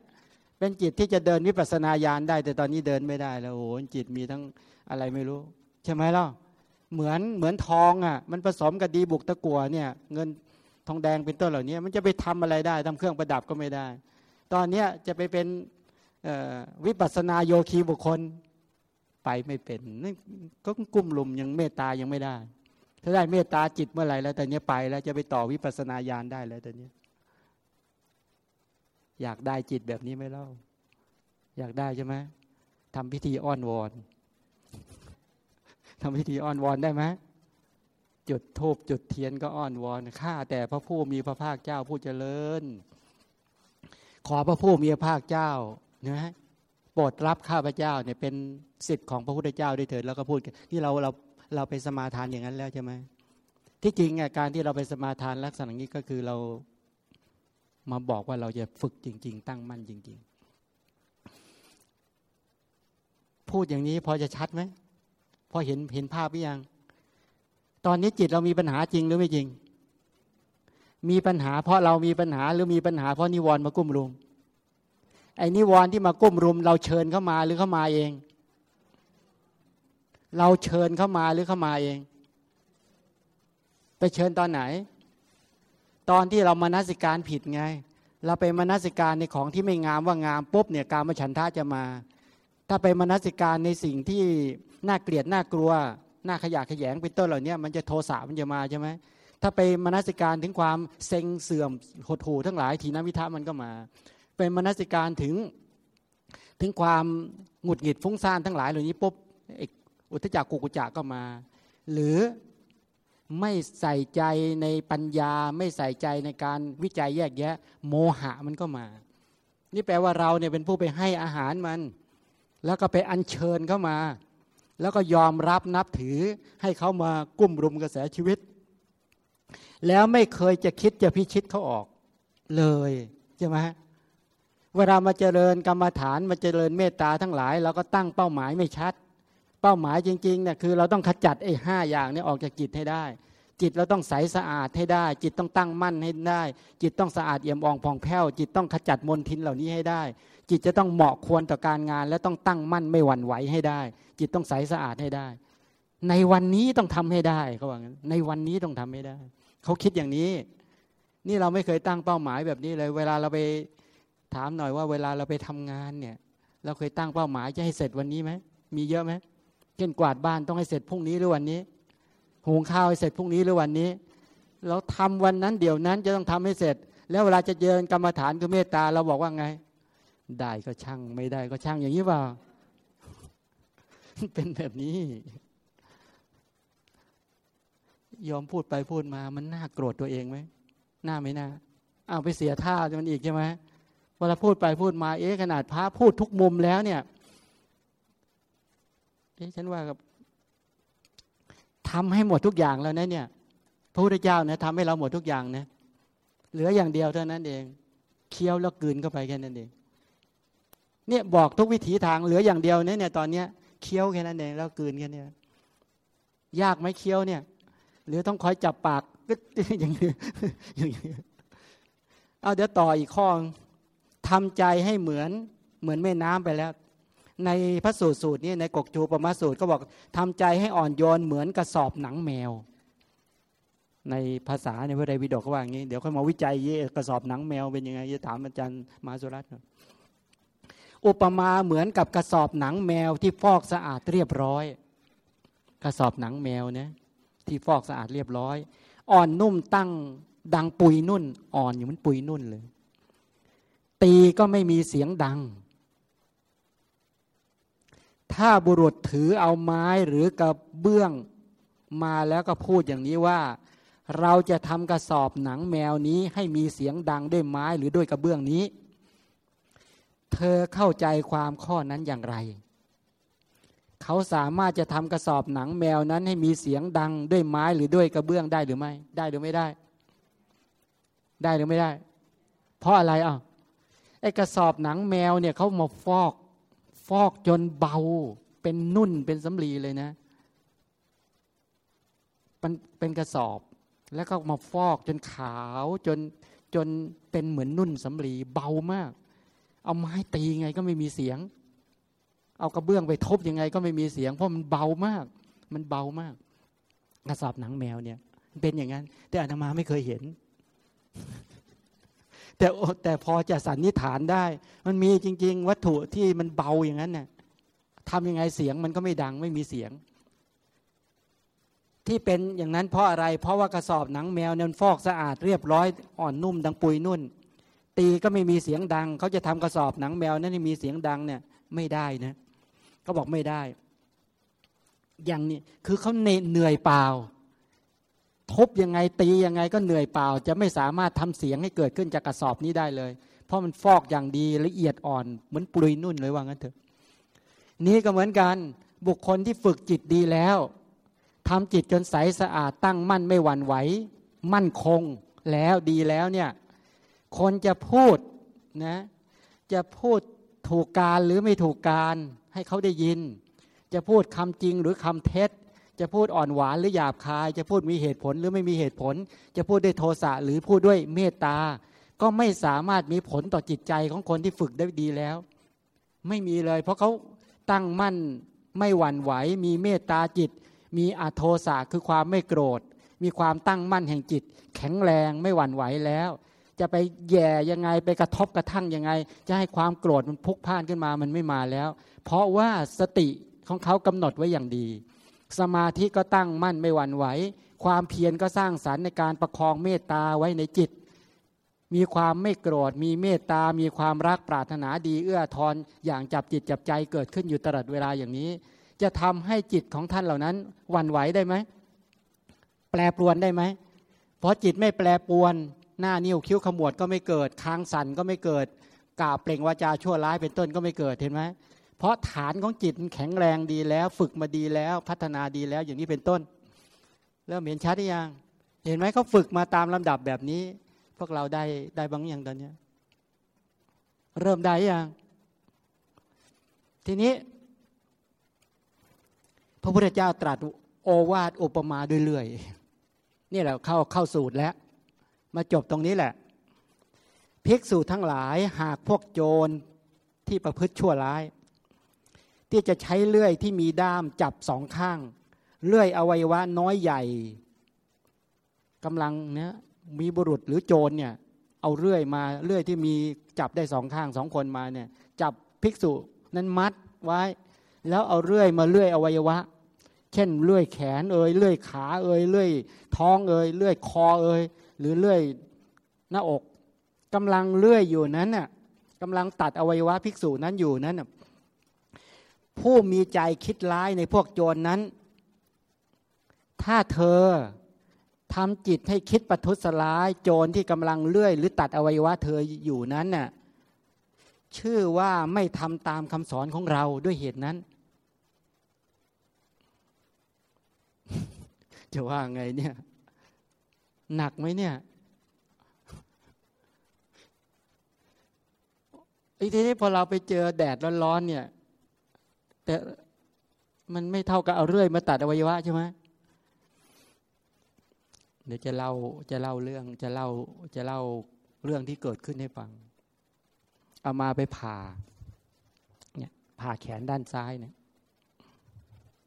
เป็นจิตที่จะเดินวิปัสสนาญาณได้ แต่ตอนนี้เดินไม่ได้แล้วโอ้โหจิตมีทั้งอะไรไม่รู้ ใช่ไหมล่ะเหมือนเหมือนทองอะ มันผสมกับดีบุกตะกัวเนี่ย เงินทองแดงเป็นต้นเหล่านี้ มันจะไปทำอะไรได้ทำเครื่องประดับก็ไม่ได้ ตอนเนี้จะไปเป็นวิปัสสนาโยคีบุคคล ไปไม่เป็นนั่นก็กุ้มลุมยังเมตตายังไม่ได้ ถ้าได้เมตตาจิตเมื่อไหร่แล้วแต่เนี้ยไปแล้วจะไปต่อวิปัสสนาญาณได้แล้วแต่เนี้ยอยากได้จิตแบบนี้ไหมเล่า อยากได้ใช่ไหมทำพิธีอ้อนวอนทำพิธีอ้อนวอนได้ไหมจุดทูบจุดเทียนก็อ้อนวอนข้าแต่พระผู้มีพระภาคเจ้าผู้เจริญ ขอพระผู้มีพระภาคเจ้านะ โปรดรับข้าพเจ้าเนี่ยเป็นสิทธิ์ของพระพุทธเจ้าด้วยเถิดแล้วก็พูดที่เราเราเราไปสมาทานอย่างนั้นแล้วใช่ไหมที่จริงอะการที่เราไปสมาทานลักษณะนี้ก็คือเรามาบอกว่าเราจะฝึกจริง ๆ ตั้งมั่นจริง ๆ พูดอย่างนี้พอจะชัดไหมพอเห็นเห็นภาพหรือยัง ตอนนี้จิตเรามีปัญหาจริงหรือไม่จริง มีปัญหาเพราะเรามีปัญหาหรือมีปัญหาเพราะนิวรณ์มากุ้มรุม ไอ้นิวรณ์ที่มากุ้มรุม เราเชิญเข้ามาหรือเข้ามาเอง เราเชิญเข้ามาหรือเข้ามาเอง ไปเชิญตอนไหน ตอนที่เรามานัสิการผิดไง เราไปมานัสิการในของที่ไม่งามว่างามปุ๊บเนี่ยการมาฉันทะจะมา ถ้าไปมานัสิการในสิ่งที่น่าเกลียดน่ากลัวน่าขยะขยงเป็นต้นเหล่านี้มันจะโทสะมันจะมาใช่ไหมถ้าไปมนสิการถึงความเซ็งเสื่อมหดหูทั้งหลายทีนวิทะมันก็มา เป็นมนสิการถึงถึงความหงุดหงิดฟุ้งซ่านทั้งหลายเหล่านี้ปุ๊บอุทจักกุกุจักก็มา หรือไม่ใส่ใจในปัญญา ไม่ใส่ใจในการวิจัยแยกแยะ โมหะมันก็มา นี่แปลว่าเราเนี่ยเป็นผู้ไปให้อาหารมัน แล้วก็ไปอัญเชิญเข้ามา แล้วก็ยอมรับนับถือให้เขามากุ้มรุมกระแสชีวิต แล้วไม่เคยจะคิดจะพิชิตเขาออกเลยใช่ไหม เวลามาเจริญกรรมฐานมาเจริญเมตตาทั้งหลายเราก็ตั้งเป้าหมายไม่ชัด เป้าหมายจริงๆเนี่ยคือเราต้องขจัดไอ้ห้าอย่างนี้ออกจากจิตให้ได้ จิตเราต้องใสสะอาดให้ได้ จิตต้องตั้งมั่นให้ได้ จิตต้องสะอาดเอี่ยมอ่องผ่องแผ้ว จิตต้องขจัดมลทินเหล่านี้ให้ได้ จิตจะต้องเหมาะควรต่อการงาน และต้องตั้งมั่นไม่หวั่นไหวให้ได้ จิตต้องใสสะอาดให้ได้ ในวันนี้ต้องทำให้ได้เขาว่างั้นในวันนี้ต้องทำให้ได้เขาคิดอย่างนี้ นี่เราไม่เคยตั้งเป้าหมายแบบนี้เลย เวลาเราไป ถามหน่อยว่าเวลาเราไปทำงานเนี่ย เราเคยตั้งเป้าหมายจะให้เสร็จวันนี้ไหมมีเยอะไหมเช่นกวาดบ้านต้องให้เสร็จพรุ่งนี้หรือวันนี้หุงข้าวให้เสร็จพรุ่งนี้หรือวันนี้ เราทำวันนั้นเดี๋ยวนั้นจะต้องทำให้เสร็จ แล้วเวลาจะเจริญกรรมฐานคือเมตตาเราบอกว่าไง ได้ก็ช่างไม่ได้ก็ช่างอย่างนี้เปล่าเป็นแบบนี้ยอมพูดไปพูดมา มันน่าโกรธตัวเองไหมน่าไม่น่า เอาไปเสียท่ามันอีกใช่ไหม เวลาพูดไปพูดมาเอ๊ะขนาดพระพูดทุกมุมแล้วเนี่ยเอ๊ะฉันว่ากับทำให้หมดทุกอย่างแล้วนะเนี่ยพระพุทธเจ้านะทำให้เราหมดทุกอย่างนะเหลืออย่างเดียวเท่านั้นเองเคี้ยวแล้วกืนเข้าไปแค่นั้นเองเนี่ยบอกทุกวิถีทางเหลืออย่างเดียวเนี่ยเนี่ยตอนเนี้ยเคี้ยวแค่นั้นเองแล้วกืนแค่นี้ยากไหมเคี้ยวเนี่ย หรือต้องคอยจับปากอย่างนี้อย่างนี้เอาเดี๋ยวต่ออีกข้อ ทำใจให้เหมือนเหมือนแม่น้ำไปแล้ว ในพระสูตรสูตรนี้ในกกจูปมาสูตรก็บอกทำใจให้อ่อนโยนเหมือนกระสอบหนังแมว ในภาษาในพระไตรปิฎกเขาว่าอย่างนี้ เดี๋ยวค่อยมาวิจัยกระสอบหนังแมวเป็นยังไงจะถามอาจารย์มาสุรัตน์อุปมาเหมือนกับกระสอบหนังแมวที่ฟอกสะอาดเรียบร้อย กระสอบหนังแมวเนี่ยที่ฟอกสะอาดเรียบร้อย อ่อนนุ่มตั้งดังปุยนุ่น อ่อนอยู่มันปุยนุ่นเลย ตีก็ไม่มีเสียงดัง ถ้าบุรุษถือเอาไม้หรือกระเบื้องมาแล้วก็พูดอย่างนี้ว่า เราจะทำกระสอบหนังแมวนี้ให้มีเสียงดังด้วยไม้หรือด้วยกระเบื้องนี้ เธอเข้าใจความข้อนั้นอย่างไร เขาสามารถจะทำกระสอบหนังแมวนั้นให้มีเสียงดังด้วยไม้หรือด้วยกระเบื้องได้หรือไม่ ได้หรือไม่ได้ ได้หรือไม่ได้ เพราะอะไรอะ ไอ้กระสอบหนังแมวเนี่ยเขามาฟอกฟอกจนเบา เป็นนุ่นเป็นสำลีเลยนะเป็นเป็นกระสอบแล้วก็มาฟอกจนขาวจนจนเป็นเหมือนนุ่นสำลีเบามาก เอาไม้ตีไงก็ไม่มีเสียง เอากระเบื้องไปทบยังไงก็ไม่มีเสียง เพราะมันเบามาก มันเบามาก กระสอบหนังแมวเนี่ย เป็นอย่างนั้น แต่อาตมาไม่เคยเห็น แต่แต่พอจะสันนิษฐานได้ มันมีจริง ๆ วัตถุที่มันเบาอย่างนั้นเนี่ยทำยังไงเสียงมันก็ไม่ดังไม่มีเสียง ที่เป็นอย่างนั้นเพราะอะไร เพราะว่ากระสอบหนังแมวเนี่ยฟอกสะอาดเรียบร้อยอ่อนนุ่มดังปุยนุ่น ตีก็ไม่มีเสียงดัง เขาจะทำกระสอบหนังแมวนั้นมีเสียงดังเนี่ยไม่ได้นะเขาบอกไม่ได้ อย่างนี้คือเขาเหนื่อยเปล่า ทุบยังไงตียังไงก็เหนื่อยเปล่า จะไม่สามารถทำเสียงให้เกิดขึ้นจากกระสอบนี้ได้เลย เพราะมันฟอกอย่างดีละเอียดอ่อนเหมือนปุยนุ่นเลยว่างั้นเถอะ นี้ก็เหมือนกันบุคคลที่ฝึกจิตดีแล้วทำจิตจนใสสะอาดตั้งมั่นไม่หวั่นไหว มั่นคงแล้วดีแล้วเนี่ยคนจะพูดนะจะพูดถูกการหรือไม่ถูกการให้เขาได้ยิน จะพูดคำจริงหรือคำเท็จ จะพูดอ่อนหวานหรือหยาบคาย จะพูดมีเหตุผลหรือไม่มีเหตุผล จะพูดด้วยโทสะหรือพูดด้วยเมตตา ก็ไม่สามารถมีผลต่อจิตใจของคนที่ฝึกได้ดีแล้ว ไม่มีเลย เพราะเขาตั้งมั่นไม่หวั่นไหว มีเมตตาจิต มีอโทสะคือความไม่โกรธ มีความตั้งมั่นแห่งจิต แข็งแรงไม่หวั่นไหวแล้ว จะไปแย่ยังไงไปกระทบกระทั่งยังไง จะให้ความโกรธมันพุกพ่านขึ้นมามันไม่มาแล้ว เพราะว่าสติของเขากำหนดไว้อย่างดี สมาธิก็ตั้งมั่นไม่หวั่นไหว ความเพียรก็สร้างสรรค์ในการประคองเมตตาไว้ในจิต มีความไม่โกรธ มีเมตตา มีความรักปรารถนาดีเอื้อทอนอย่างจับจิตจับใจเกิดขึ้นอยู่ตลอดเวลาอย่างนี้ จะทำให้จิตของท่านเหล่านั้นหวั่นไหวได้ไหม แปรปรวนได้ไหม เพราะจิตไม่แปรปรวน หน้านิ้วคิ้วขมวดก็ไม่เกิด ค้างสันก็ไม่เกิดกาเปล่งวาจาชั่วร้ายเป็นต้นก็ไม่เกิดเห็นไหม เพราะฐานของจิตแข็งแรงดีแล้ว ฝึกมาดีแล้วพัฒนาดีแล้วอย่างนี้เป็นต้นแล้วเห็นชัดหรือยัง เห็นไหมเขาฝึกมาตามลำดับแบบนี้ พวกเราได้ได้บางอย่างตอนนี้เริ่มได้ยัง ทีนี้ พระพุทธเจ้าตรัสโอวาทอุปมาด้วยเรื่อยนี่แหละเข้าเข้าสูตรแล้ว มาจบตรงนี้แหละภิกษุทั้งหลายหากพวกโจรที่ประพฤติชั่วร้าย ที่จะใช้เลื่อยที่มีด้ามจับสองข้าง เลื่อยอวัยวะน้อยใหญ่กำลังเนี้ยมีบุรุษหรือโจรเนี่ยเอาเรื่อยมาเรื่อยที่มีจับได้สองข้างสองคนมาเนี่ยจับภิกษุนั้นมัดไว้ แล้วเอาเรื่อยมาเลื่อยอวัยวะ เช่นเลื่อยแขนเอ่ยเลื่อยขาเอ่ยเลื่อยท้องเอ่ยเลื่อยคอเอ่ยหรือเลื่อยหน้าอกกำลังเลื่อยอยู่นั้นน่ะกำลังตัดอวัยวะภิกษุนั้นอยู่นั้น ผู้มีใจคิดร้ายในพวกโจรนนั้น ถ้าเธอทำจิตให้คิดประทุษร้ายโจรที่กำลังเลื่อย หรือตัดอวัยวะเธออยู่นั้นน่ะชื่อว่าไม่ทำตามคำสอนของเราด้วยเหตุนั้น จะว่าไงเนี่ย หนักไหมเนี่ยอีทีนี้พอเราไปเจอแดดร้อนๆเนี่ย แต่มันไม่เท่ากับเอาเรื่อยมาตัดอวัยวะใช่ไหมเดี๋ยวจะเล่าจะเล่าเรื่องจะเล่าจะเล่าเรื่องที่เกิดขึ้นให้ฟัง เอามาไปผ่าเนี่ยผ่าแขนด้านซ้ายเนี่ย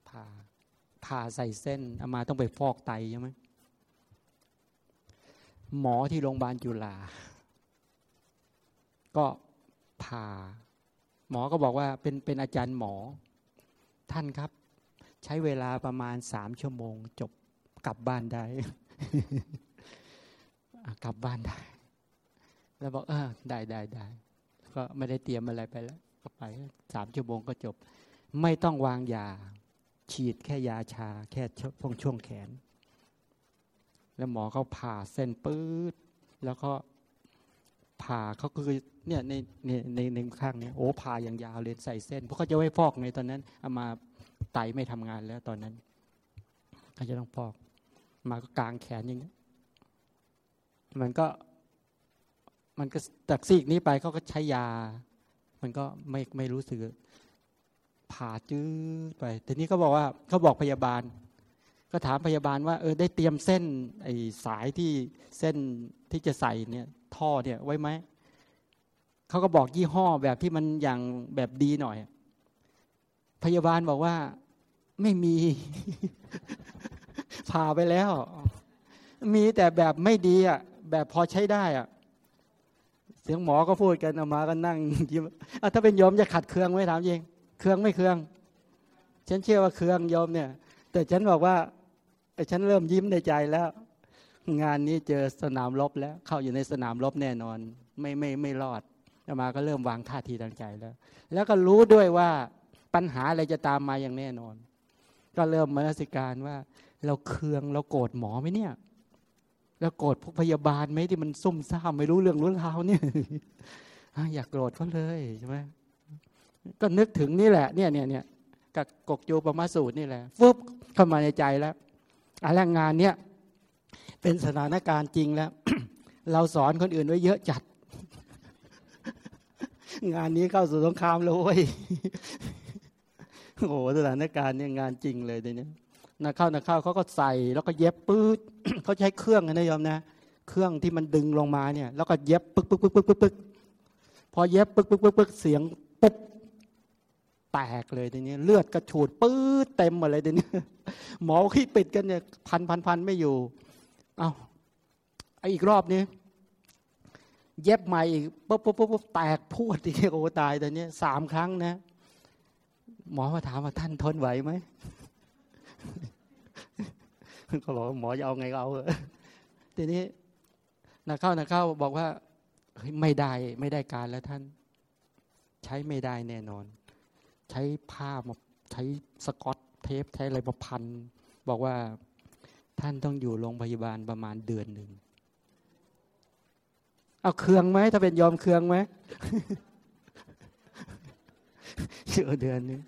ผ่าผ่าใส่เส้นเอามาต้องไปฟอกไตใช่ไหมหมอที่โรงพยาบาลจุฬาก็ผ่า หมอก็บอกว่าเป็นเป็นอาจารย์หมอ ท่านครับ ใช้เวลาประมาณสามชั่วโมง จบกลับบ้านได้กลับบ้านได้ แล้วบอกเออได้ได้ได้ก็ไม่ได้เตรียมอะไรไปแล้วก็ไปสามชั่วโมงก็จบ ไม่ต้องวางยา ฉีดแค่ยาชา แค่ช่วงช่วงแขน แล้วหมอเขาผ่าเส้นปื๊ดแล้วก็ ผ่าเขาคือเนี่ยในในในในข้างเนี้ยโอ้ผ่าอย่างยาวเลยใส่เส้น เพราะเขาจะไว้ฟอกในตอนนั้นเอามาไตไม่ทำงานแล้วตอนนั้นเขาจะต้องฟอก มาก็กลางแขนอย่างนี้มันก็ มันก็จากซีกนี้ไปเขาก็ใช้ยา มันก็ไม่ไม่รู้สึกผ่าจื้อไปทีนี้เขาบอกว่าเขาบอกพยาบาล ก็ถามพยาบาลว่าเออได้เตรียมเส้นไอ้สายที่เส้น ที่จะใส่เนี่ยท่อเนี่ยไว้ไหมเขาก็บอกยี่ห้อแบบที่มันอย่างแบบดีหน่อย พยาบาลบอกว่าไม่มีผ่าไปแล้ว มีแต่แบบไม่ดีอะ แบบพอใช้ได้อะ เสียงหมอก็พูดกันออกมาก็นั่งยิ้มถ้าเป็นยมจะขัดเครื่องไหมถามจริงเครื่องไม่เครื่อง ฉันเชื่อว่าเครื่องยมเนี่ย แต่ฉันบอกว่าไอฉันเริ่มยิ้มในใจแล้ว งานนี้เจอสนามรบแล้ว เข้าอยู่ในสนามรบแน่นอน ไม่ไม่ไม่รอดอามาก็เริ่มวางท่าทีทางใจแล้ว แล้วก็รู้ด้วยว่าปัญหาอะไรจะตามมาอย่างแน่นอน ก็เริ่มมนสิการว่า เราเคืองเราโกรธหมอไหมเนี่ยแล้วโกรธพวกพยาบาลไหมที่มันซุ่มซ่ามไม่รู้เรื่องรู้ราวเนี่ยอยากโกรธเขาเลยใช่ไหมก็นึกถึงนี่แหละ เนี่ยเนี่ยเนี่ยกับกกโยปมาสูตรนี่แหละฟึบเข้ามาในใจแล้วอะไรงานเนี้ย เป็นสถานการณ์จริงแล้ว เราสอนคนอื่นไว้เยอะจัด งานนี้เข้าสู่สงครามเลยโอ้โหสถานการณ์เนี่ยงานจริงเลยเดี๋ยวนี้นักเข้านักเข้าเขาก็ใส่แล้วก็เย็บปื๊ดเขาใช้เครื่องนะยอมนะเครื่องที่มันดึงลงมาเนี่ย แล้วก็เย็บปึ๊กปึ๊กปึ๊กปึ๊กปึ๊กพอเย็บปึ๊กปึ๊กปึ๊กปึ๊กเสียงปุ๊บแตกเลยทีนี้ เลือดกระฉูดปื๊ดเต็มหมดเลยทีนี้หมอขี้ปิดกันเนี่ยพันพันพันไม่อยู่ เอาไออีกรอบนี้เย็บใหม่อีกปุ๊บปุ๊บปุ๊บแตกพูดอีกโอ้ตายแต่เนี้ยสามครั้งนะ หมอมาถามว่าท่านทนไหวไหมเขาบอกหมอจะเอาไงก็เอาทีนี้นักเข้านักเข้าบอกว่าไม่ได้ไม่ได้การแล้วท่าน ใช้ไม่ได้แน่นอน ใช้ผ้ามาใช้สกอตเทปใช้อะไรมาพัน บอกว่า ท่านต้องอยู่โรงพยาบาลประมาณเดือนหนึ่ง เอาเครื่องไหมถ้าเป็นยอมเครื่องไหมอยู่เดือนนึง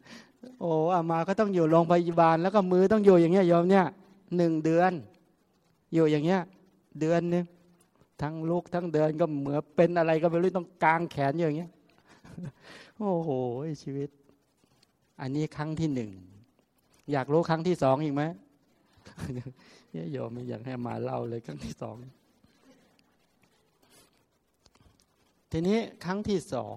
โอ้อามาก็ต้องอยู่โรงพยาบาล แล้วก็มือต้องอยู่อย่างเงี้ยยอมเนี่ยหนึ่งเดือน อยู่อย่างเงี้ย เดือนนึงทั้งลูกทั้งเดินก็เหมือนเป็นอะไรก็ไม่รู้ต้องกางแขนอย่างเงี้ยโอ้โหชีวิต อันนี้ครั้งที่หนึ่ง อยากรู้ครั้งที่สองอีกไหม เนี่ยโยมไม่อยากให้มาเล่าเลยครั้งที่สอง ทีนี้ครั้งที่สอง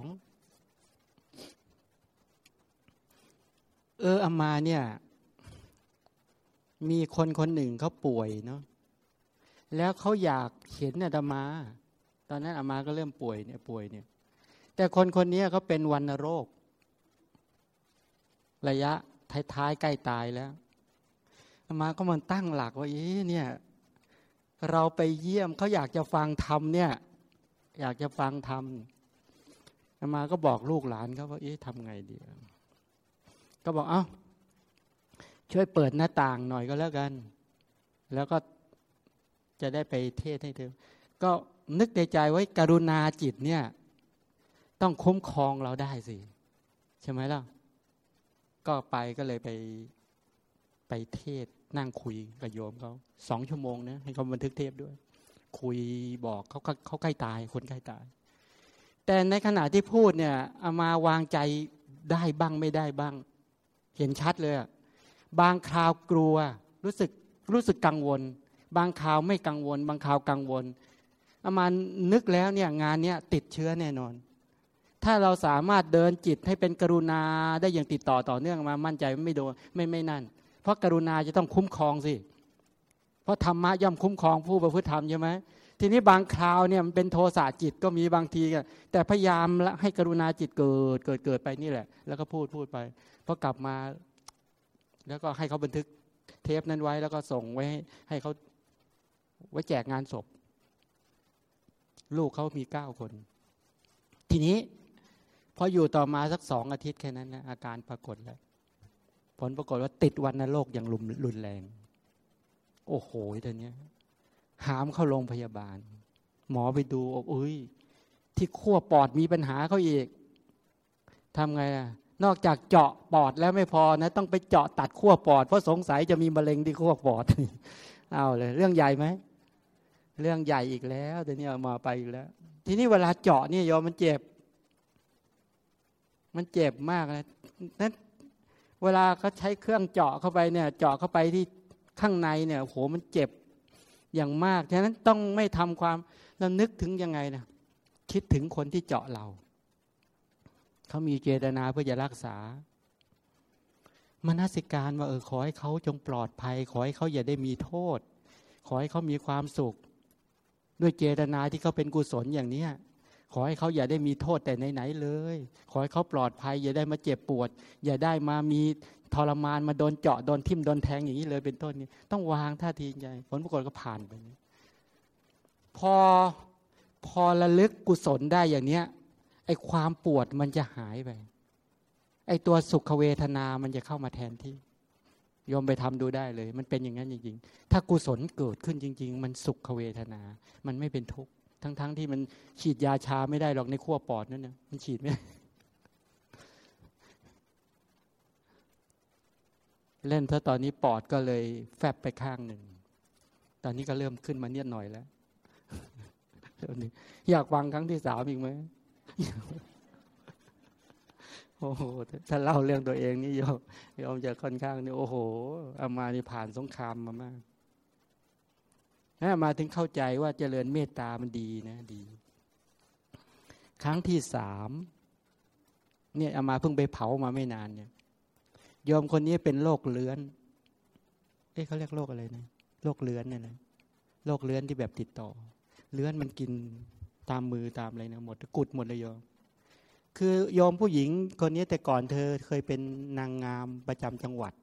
เอออามาเนี่ย มีคนคนหนึ่งเขาป่วยเนาะแล้วเขาอยากเห็นอาตมา ตอนนั้นอามาก็เริ่มป่วยเนี่ยป่วยเนี่ย แต่คนคนนี้เขาเป็นวันโรค ระยะท้ายๆใกล้ตายแล้ว มาก็มันตั้งหลักว่าเอ๊เนี่ย เราไปเยี่ยมเขาอยากจะฟังธรรมเนี่ย อยากจะฟังธรรมมาก็บอกลูกหลานเขาว่าเอ๊ะทำไงดี ก็บอกเอา้าช่วยเปิดหน้าต่างหน่อยก็แล้วกัน แล้วก็จะได้ไปเทศให้เธอ ก็นึกในใจไว้กรุณาจิตเนี่ย ต้องคุ้มครองเราได้สิ ใช่ไหมล่ะ ก็ไปก็เลยไปไปเทศ นั่งคุยกับโยมเขาสองชั่วโมงนะให้เขาบันทึกเทปด้วย คุยบอกเขาเขาใกล้ตาย คนใกล้ตาย แต่ในขณะที่พูดเนี่ยเอามาวางใจได้บ้างไม่ได้บ้าง เห็นชัดเลย บางคราวกลัว รู้สึกรู้สึกกังวล บางคราวไม่กังวล บางคราวกังวลอามานึกแล้วเนี่ยงานเนี้ยติดเชื้อแน่นอน ถ้าเราสามารถเดินจิตให้เป็นกรุณาได้อย่างติดต่อต่อเนื่องมามั่นใจไม่โดนไม่ไม่นั่น เพราะกรุณาจะต้องคุ้มครองสิ เพราะธรรมะย่อมคุ้มครองผู้ประพฤติธรรมใช่ไหมทีนี้บางคราวเนี่ยมันเป็นโทสะจิตก็มีบางทีแต่พยายามให้กรุณาจิตเกิดเกิดเกิดไปนี่แหละ แล้วก็พูดพูดไปพอกลับมา แล้วก็ให้เขาบันทึกเทปนั้นไว้ แล้วก็ส่งไว้ให้ให้เขาไว้แจกงานศพ ลูกเขามีเก้าคน ทีนี้พออยู่ต่อมาสักสองอาทิตย์แค่นั้นนะอาการปรากฏแล้ว ผลปรากฏว่าติดวันนโรคอย่างรุนแรง โอ้โหตอนนี้หามเข้าโรงพยาบาล หมอไปดูอกอุ้ย ที่ขั้วปอดมีปัญหาเขาอีกทำไงอะนอกจากเจาะปอดแล้วไม่พอนะ ต้องไปเจาะตัดขั้วปอด เพราะสงสัยจะมีมะเร็งที่ขั้วปอดเอาเลย เรื่องใหญ่ไหมเรื่องใหญ่อีกแล้วเดี๋ยวนี้มาไปอีกแล้ว ทีนี้เวลาเจาะเนี่ยอมมันเจ็บ มันเจ็บมากนะนั้น เวลาเขาใช้เครื่องเจาะเข้าไปเนี่ย เจาะเข้าไปที่ข้างในเนี่ยโหมันเจ็บอย่างมาก ฉะนั้นต้องไม่ทำความเรานึกถึงยังไงนะคิดถึงคนที่เจาะเรา เขามีเจตนาเพื่อจะรักษามนสิการว่าเออขอให้เขาจงปลอดภัย ขอให้เขาอย่าได้มีโทษ ขอให้เขามีความสุข ด้วยเจตนาที่เขาเป็นกุศลอย่างเนี้ย ขอให้เขาอย่าได้มีโทษแต่ไหนๆเลย ขอให้เขาปลอดภัย อย่าได้มาเจ็บปวด อย่าได้มามีทรมานมาโดนเจาะโดนทิ่มโดนแทงอย่างนี้เลยเป็นต้นนี้ต้องวางท่าทีใหญ่ผลปรากฏก็ผ่านไปพอพอระลึกกุศลได้อย่างเนี้ยไอ้ความปวดมันจะหายไป ไอ้ตัวสุขเวทนามันจะเข้ามาแทนที่ยอมไปทำดูได้เลย มันเป็นอย่างนั้นจริงๆ ถ้ากุศลเกิดขึ้นจริง ๆ มันสุขเวทนา มันไม่เป็นทุกข์ ทั้งๆทที่มันฉีดยาชาไม่ได้หรอกในขั้วปอดนั่นนะมันฉีดไม่เล่นถ้าตอนนี้ปอดก็เลยแฟบไปข้างหนึ่ง ตอนนี้ก็เริ่มขึ้นมาเนียดหน่อยแล้วอยากฟังครั้งที่สามอีกไหมโอ้โห ถ้าเล่าเรื่องตัวเองนี่โยมโยมจะค่อนข้างนี่โอ้โห อามานี่ผ่านสงครามมามาก มาถึงเข้าใจว่าเจริญเมตตามันดีนะดี ครั้งที่สามเนี่ยเอามาเพิ่งไปเผามาไม่นานเนี่ยยอมคนนี้เป็นโรคเลื้อน เอ๊ะเขาเรียกโรคอะไรนะโรคเลื้อนเนี่ยนะโรคเลื้อนที่แบบติดต่อ เลื้อนมันกินตามมือตามอะไรนะหมดกุดหมดเลยยอมคือยอมผู้หญิงคนนี้แต่ก่อนเธอเคยเป็นนางงามประจำจังหวัด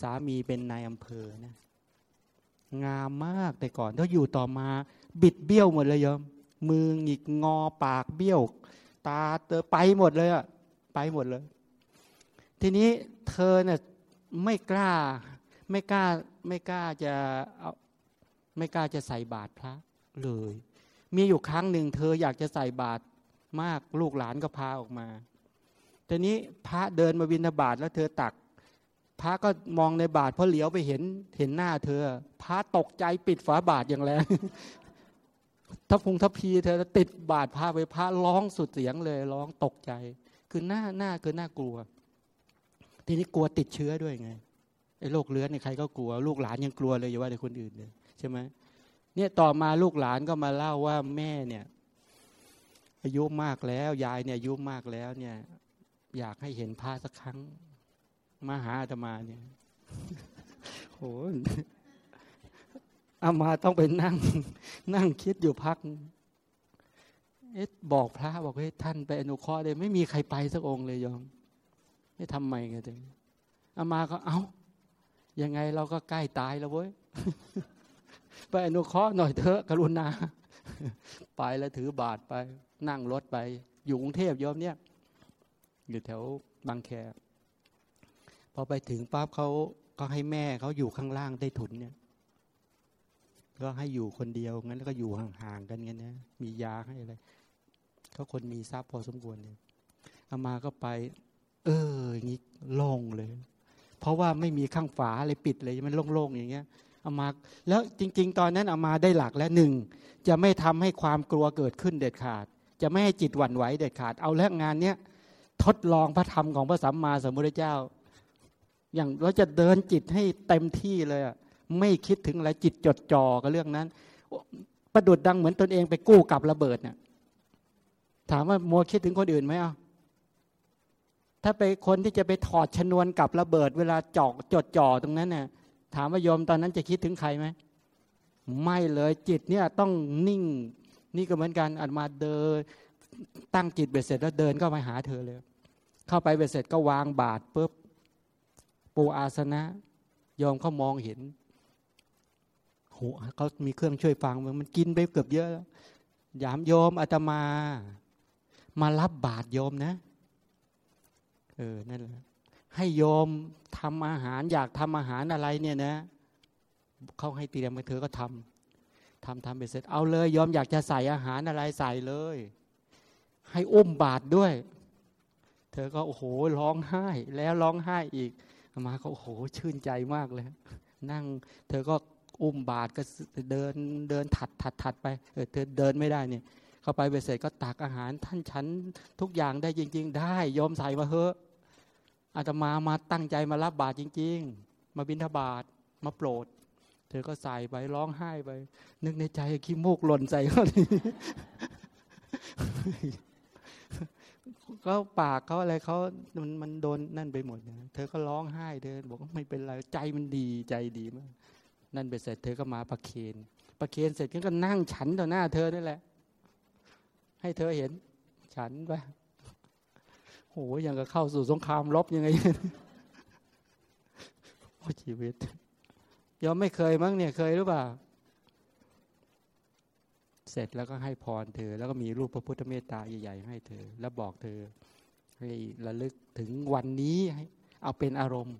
สามีเป็นนายอำเภอนะ งามมากแต่ก่อนถ้าอยู่ต่อมา บิดเบี้ยวหมดเลยยมมือหงิกงอปากเบี้ยว ตาเตอไปหมดเลยอะไปหมดเลย ทีนี้เธอเนี่ยไม่กล้า ไม่กล้าไม่กล้าจะเอาไม่กล้าจะใส่บาตรพระเลย มีอยู่ครั้งหนึ่งเธออยากจะใส่บาตรมากลูกหลานก็พาออกมาทีนี้พระเดินมาบินาบาตแล้วเธอตัก พระก็มองในบาตรพอเหลียวไปเห็นเห็นหน้าเธอ พระตกใจปิดฝาบาตรอย่างแรงถ้าพุงทัพีเธอติดบาตรพระไปพระร้องสุดเสียงเลยร้องตกใจ คือหน้าหน้าคือหน้ากลัว ทีนี้กลัวติดเชื้อด้วยไงไอ้โรคเลื้อนใครก็กลัว ลูกหลานยังกลัวเลยอย่าว่าแต่คนอื่นเลยใช่ไหมเนี่ยต่อมาลูกหลานก็มาเล่าว่าแม่เนี่ย อายุมากแล้ว ยายเนี่ยอายุมากแล้วเนี่ย อยากให้เห็นพระสักครั้ง มาหาอาตมาเนี่ยโหอามาต้องไปนั่ง นั่งคิดอยู่พัก เอ๊ะบอกพระบอกให้ท่านไปอนุเคราะห์เลยไม่มีใครไปสักองค์เลยยอม ไม่ทำไมไงถึงอามาก็เอา้ายังไงเราก็ใกล้ตายแล้วเว้ย ไปอนุเคราะห์หน่อยเถอะกรุณา ไปแล้วถือบาทไป นั่งรถไป อยู่กรุงเทพโยมเนี่ย อยู่แถวบางแค พอไปถึงปั๊บเขาก็ให้แม่เขาอยู่ข้างล่างได้ถุนเนี่ย ก็ให้อยู่คนเดียวงั้นแล้วก็อยู่ห่างๆกันงั้นนะมียาให้อะไรก็คนมีทรัพย์พอสมควรเนี่ยอามาก็ไป เอออย่างนี้โล่งเลย เพราะว่าไม่มีข้างฝาอะไรปิดเลยมันโล่งๆอย่างเงี้ยอามาแล้วจริง ๆ ตอนนั้นอามาได้หลักแล้วหนึ่งจะไม่ทำให้ความกลัวเกิดขึ้นเด็ดขาด จะไม่ให้จิตหวั่นไหวเด็ดขาด เอาแล้วงานเนี้ยทดลองพระธรรมของพระสัมมาสัมพุทธเจ้า อย่างเราจะเดินจิตให้เต็มที่เลยไม่คิดถึงอะไรจิตจดจ่อกับเรื่องนั้น ประดุดดังเหมือนตนเองไปกู้กับระเบิดเนี่ยถามว่ามัวคิดถึงคนอื่นไหมอะถ้าไปคนที่จะไปถอดชนวนกับระเบิด เวลาจอกจดจ่อตรงนั้นเนี่ยถามว่าโยมตอนนั้นจะคิดถึงใครไหมไม่เลยจิตเนี่ยต้องนิ่ง นี่ก็เหมือนกันอันมาเดิน ตั้งจิตเบ็ดเสร็จแล้วเดินก็ไปหาเธอเลย เข้าไปเบ็ดเสร็จก็วางบาทปุ๊บ ปูอาสนะยอมเขามองเห็นโหเขามีเครื่องช่วยฟังมันกินไปเกือบเยอะยามโยมอาตมา มารับบาตรโยมนะ เออนั่นแหละให้โยมทำอาหารอยากทำอาหารอะไรเนี่ยนะเขาให้เตรียมมาเธอก็ทำทำทำไปเสร็จ เอาเลยยอมอยากจะใส่อาหารอะไรใส่เลย ให้อุ้มบาทด้วย เธอก็โอ้โหร้องไห้ แล้วร้องไห้อีก มาก็โอ้โหชื่นใจมากเลย นั่ง เธอก็อุ้มบาทก็เดินเดินถัดถัดถัดไปเออเธอเดินไม่ได้เนี่ย เข้าไปไปเสร็จก็ตักอาหารท่านฉันทุกอย่างได้จริง ๆ ได้ยอมใส่มาเถอะอาตมามาตั้งใจมารับบาตรจริง ๆ มาบิณฑบาตมาโปรด เธอก็ใส่ไปร้องไห้ไป นึกในใจขี้มูกหล่นใส่เขาที ก็ปากเขาอะไรเขามันมันโดนนั่นไปหมดเธอก็ร้องไห้เดินบอกว่าไม่เป็นไรใจมันดีใจดีมากนั่นไปเสร็จเธอก็มาประเคนประเคนเสร็จก็นั่งฉันต่อหน้าเธอนี่แหละ ให้เธอเห็น ฉันไปโหยังก็เข้าสู่สงครามรบยังไงโอ้ชีวิตยอมไม่เคยมั้งเนี่ยเคยหรือเปล่า เสร็จแล้วก็ให้พรเธอ แล้วก็มีรูปพระพุทธเมตตาใหญ่ ๆ ให้เธอ แล้วบอกเธอ ให้ระลึกถึงวันนี้ให้เอาเป็นอารมณ์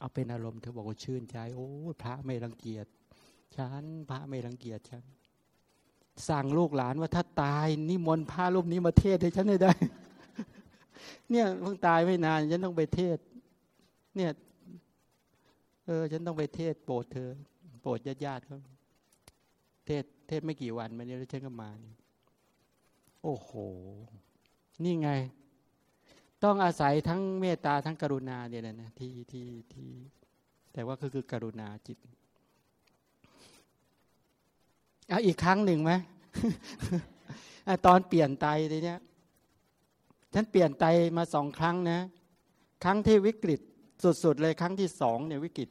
เอาเป็นอารมณ์เธอบอกว่าชื่นใจโอ้พระไม่รังเกียจฉันพระไม่รังเกียจฉันสั่งลูกหลานว่าถ้าตายนิมนต์พระรูปนี้มาเทศให้ฉันได้ เนี่ยเพิ่งตายไม่นานฉันต้องไปเทศ เนี่ยเออฉันต้องไปเทศโปรดเธอ โปรดญาติญาติเขาเทศเทศไม่กี่วันมานี้แล้วฉันก็มา โอ้โห นี่ไง ต้องอาศัยทั้งเมตตาทั้งกรุณาเนี่ยนะที่ที่ที่ แต่ว่าก็คือกรุณาจิต เอาอีกครั้งหนึ่งไหมตอนเปลี่ยนไตเนี้ยฉันเปลี่ยนไตมาสองครั้งนะ ครั้งที่วิกฤตสุดๆเลยครั้งที่สองเนี่ยวิกฤต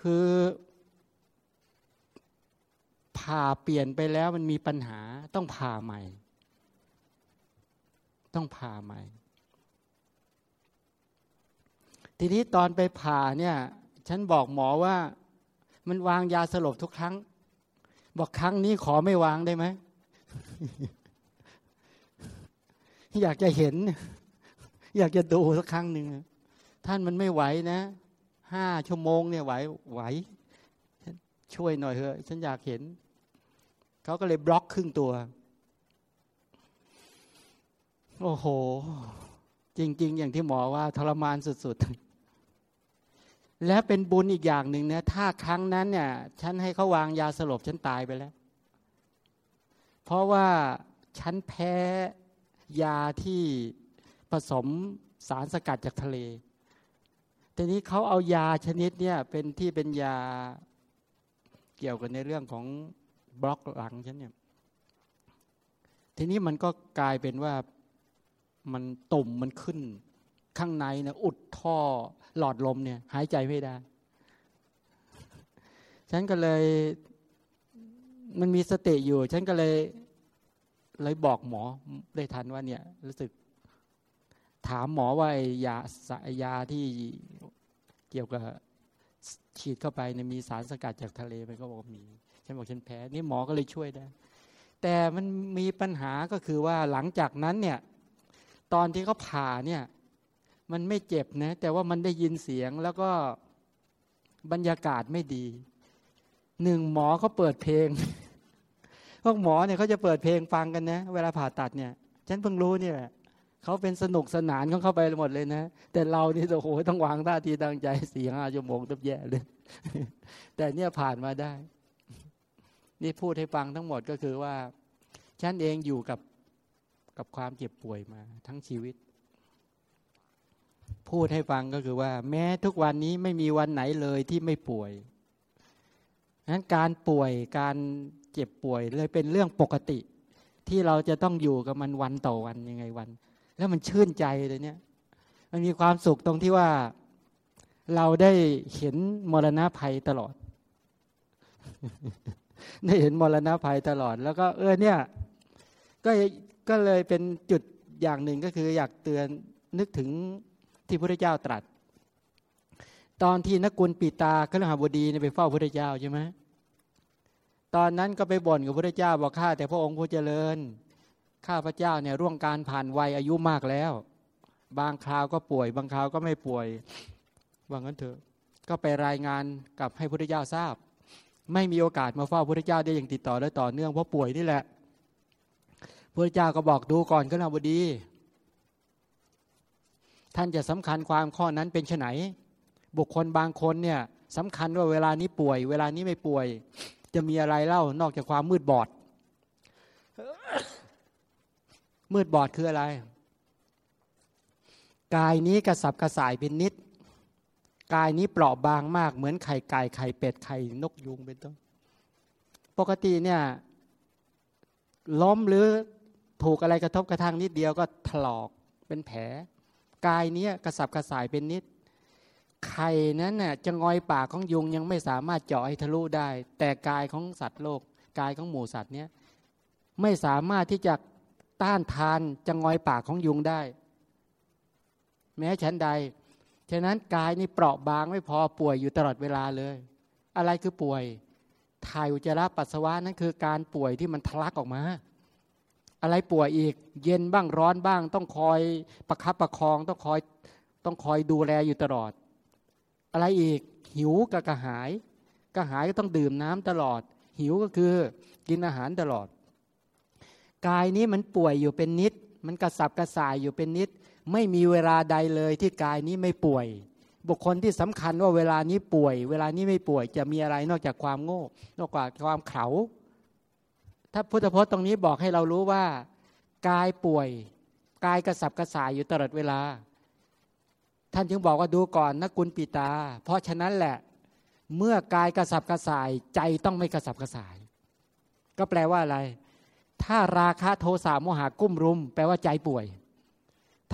คือ ผ่าเปลี่ยนไปแล้วมันมีปัญหาต้องผ่าใหม่ ต้องผ่าใหม่ ทีนี้ตอนไปผ่าเนี่ย ฉันบอกหมอว่ามันวางยาสลบทุกครั้ง บอกครั้งนี้ขอไม่วางได้ไหมอยากจะเห็น อยากจะดูสักครั้งหนึ่งท่านมันไม่ไหวนะห้าชั่วโมงเนี่ยไหวไหวช่วยหน่อยเถอะ ฉันอยากเห็น เขาก็เลยบล็อกครึ่งตัว โอ้โห จริง ๆ อย่างที่หมอว่าทรมานสุด ๆ และเป็นบุญอีกอย่างหนึ่งนะถ้าครั้งนั้นเนี่ย ฉันให้เขาวางยาสลบฉันตายไปแล้ว เพราะว่าฉันแพ้ยาที่ผสมสารสกัดจากทะเล ทีนี้เขาเอายาชนิดเนี่ยเป็นที่เป็นยาเกี่ยวกับในเรื่องของ บล็อกหลังฉันเนี่ย ทีนี้มันก็กลายเป็นว่ามันตุ่มมันขึ้น ข้างในนะอุดท่อหลอดลมเนี่ย หายใจไม่ได้ ฉันก็เลย มันมีสติอยู่ ฉันก็เลย เลยบอกหมอได้ทันว่าเนี่ย รู้สึก ถามหมอว่าไอ้ยาสายาที่เกี่ยวกับฉีดเข้าไปเนี่ยมีสารสกัดจากทะเลมันก็บอกมี ฉันบอกฉันแพ้นี่หมอก็เลยช่วยได้ แต่มันมีปัญหาก็คือว่าหลังจากนั้นเนี่ย ตอนที่เขาผ่าเนี่ย มันไม่เจ็บนะ แต่ว่ามันได้ยินเสียงแล้วก็บรรยากาศไม่ดีหนึ่งหมอเขาเปิดเพลงพวกหมอเนี่ยเขาจะเปิดเพลงฟังกันนะ เวลาผ่าตัดเนี่ย ฉันเพิ่งรู้เนี่ยเขาเป็นสนุกสนานของเขาไปหมดเลยนะ แต่เรานี่โอ้โหต้องวางท่าทีตั้งใจสี่ห้าชั่วโมงตับแย่เลย แต่เนี่ยผ่านมาได้ นี่พูดให้ฟังทั้งหมดก็คือว่า ฉันเองอยู่กับกับความเจ็บป่วยมาทั้งชีวิต พูดให้ฟังก็คือว่า แม้ทุกวันนี้ไม่มีวันไหนเลยที่ไม่ป่วยนั้นการป่วยการเจ็บป่วยเลยเป็นเรื่องปกติ ที่เราจะต้องอยู่กับมันวันต่อวันยังไงวัน แล้วมันชื่นใจเลยเนี่ย มันมีความสุขตรงที่ว่าเราได้เห็นมรณะภัยตลอด ได้เห็นมรณะภัยตลอด แล้วก็เออเนี่ยก็ก็เลยเป็นจุดอย่างหนึ่งก็คืออยากเตือนนึกถึงที่พระเจ้าตรัส ตอนที่นักกุลปีตาขลหาบดีไปเฝ้าพระเจ้าใช่ไหมตอนนั้นก็ไปบ่นกับพระเจ้าบอกข้าแต่พระองค์ผู้เจริญข้าพระเจ้าเนี่ยร่วงการผ่านวัยอายุมากแล้ว บางคราวก็ป่วย บางคราวก็ไม่ป่วยว่างั้นเถอะ ก็ไปรายงานกับให้พระเจ้าทราบ ไม่มีโอกาสมาเฝ้าพระเจ้าได้อย่างติดต่อและต่อเนื่องเพราะป่วยนี่แหละพระเจ้าก็บอกดูก่อนก็นาบดี ท่านจะสำคัญความข้อนั้นเป็นไนบุคคลบางคนเนี่ยสำคัญว่าเวลานี้ป่วย เวลานี้ไม่ป่วย จะมีอะไรเล่านอกจากความมืดบอด มืดบอดคืออะไร กายนี้กระสับกระส่ายเป็นนิด กายนี้เปราะบางมาก เหมือนไข่ไก่ไข่เป็ดไข่นกยุงเป็นต้น ปกติเนี่ยล้มหรือถูกอะไรกระทบกระทั่งนิดเดียวก็ถลอกเป็นแผล กายนี้กระสับกระส่ายเป็นนิด ไข่นั้นน่ะจะงอยปากของยุงยังไม่สามารถเจาะให้ทะลุได้ แต่กายของสัตว์โลก กายของหมูสัตว์เนี้ยไม่สามารถที่จะต้านทานจะงอยปากของยุงได้ แม้ฉันใด ฉะนั้นกายนี่เปราะบางไม่พอป่วยอยู่ตลอดเวลาเลย อะไรคือป่วยถ่ายอุจจาระปัสสาวะนั่นคือการป่วยที่มันทะลักออกมา อะไรป่วยอีก เย็นบ้างร้อนบ้าง ต้องคอยประคับประคองต้องคอยต้องคอยดูแลอยู่ตลอด อะไรอีกหิวกับกระหาย กระหายก็ต้องดื่มน้ำตลอด หิวก็คือกินอาหารตลอด กายนี้มันป่วยอยู่เป็นนิด มันกระสับกระส่ายอยู่เป็นนิด ไม่มีเวลาใดเลยที่กายนี้ไม่ป่วย บุคคลที่สำคัญว่าเวลานี้ป่วย เวลานี้ไม่ป่วยจะมีอะไรนอกจากความโง่ นอกจากความเขาถ้าพุทธพจน์ตรงนี้บอกให้เรารู้ว่ากายป่วย กายกระสับกระส่ายอยู่ตลอดเวลา ท่านจึงบอกว่าดูก่อนนะกุลปิตา เพราะฉะนั้นแหละ เมื่อกายกระสับกระส่ายใจต้องไม่กระสับกระส่าย ก็แปลว่าอะไร ถ้าราคะโทสะโมหะกุ้มรุม แปลว่าใจป่วย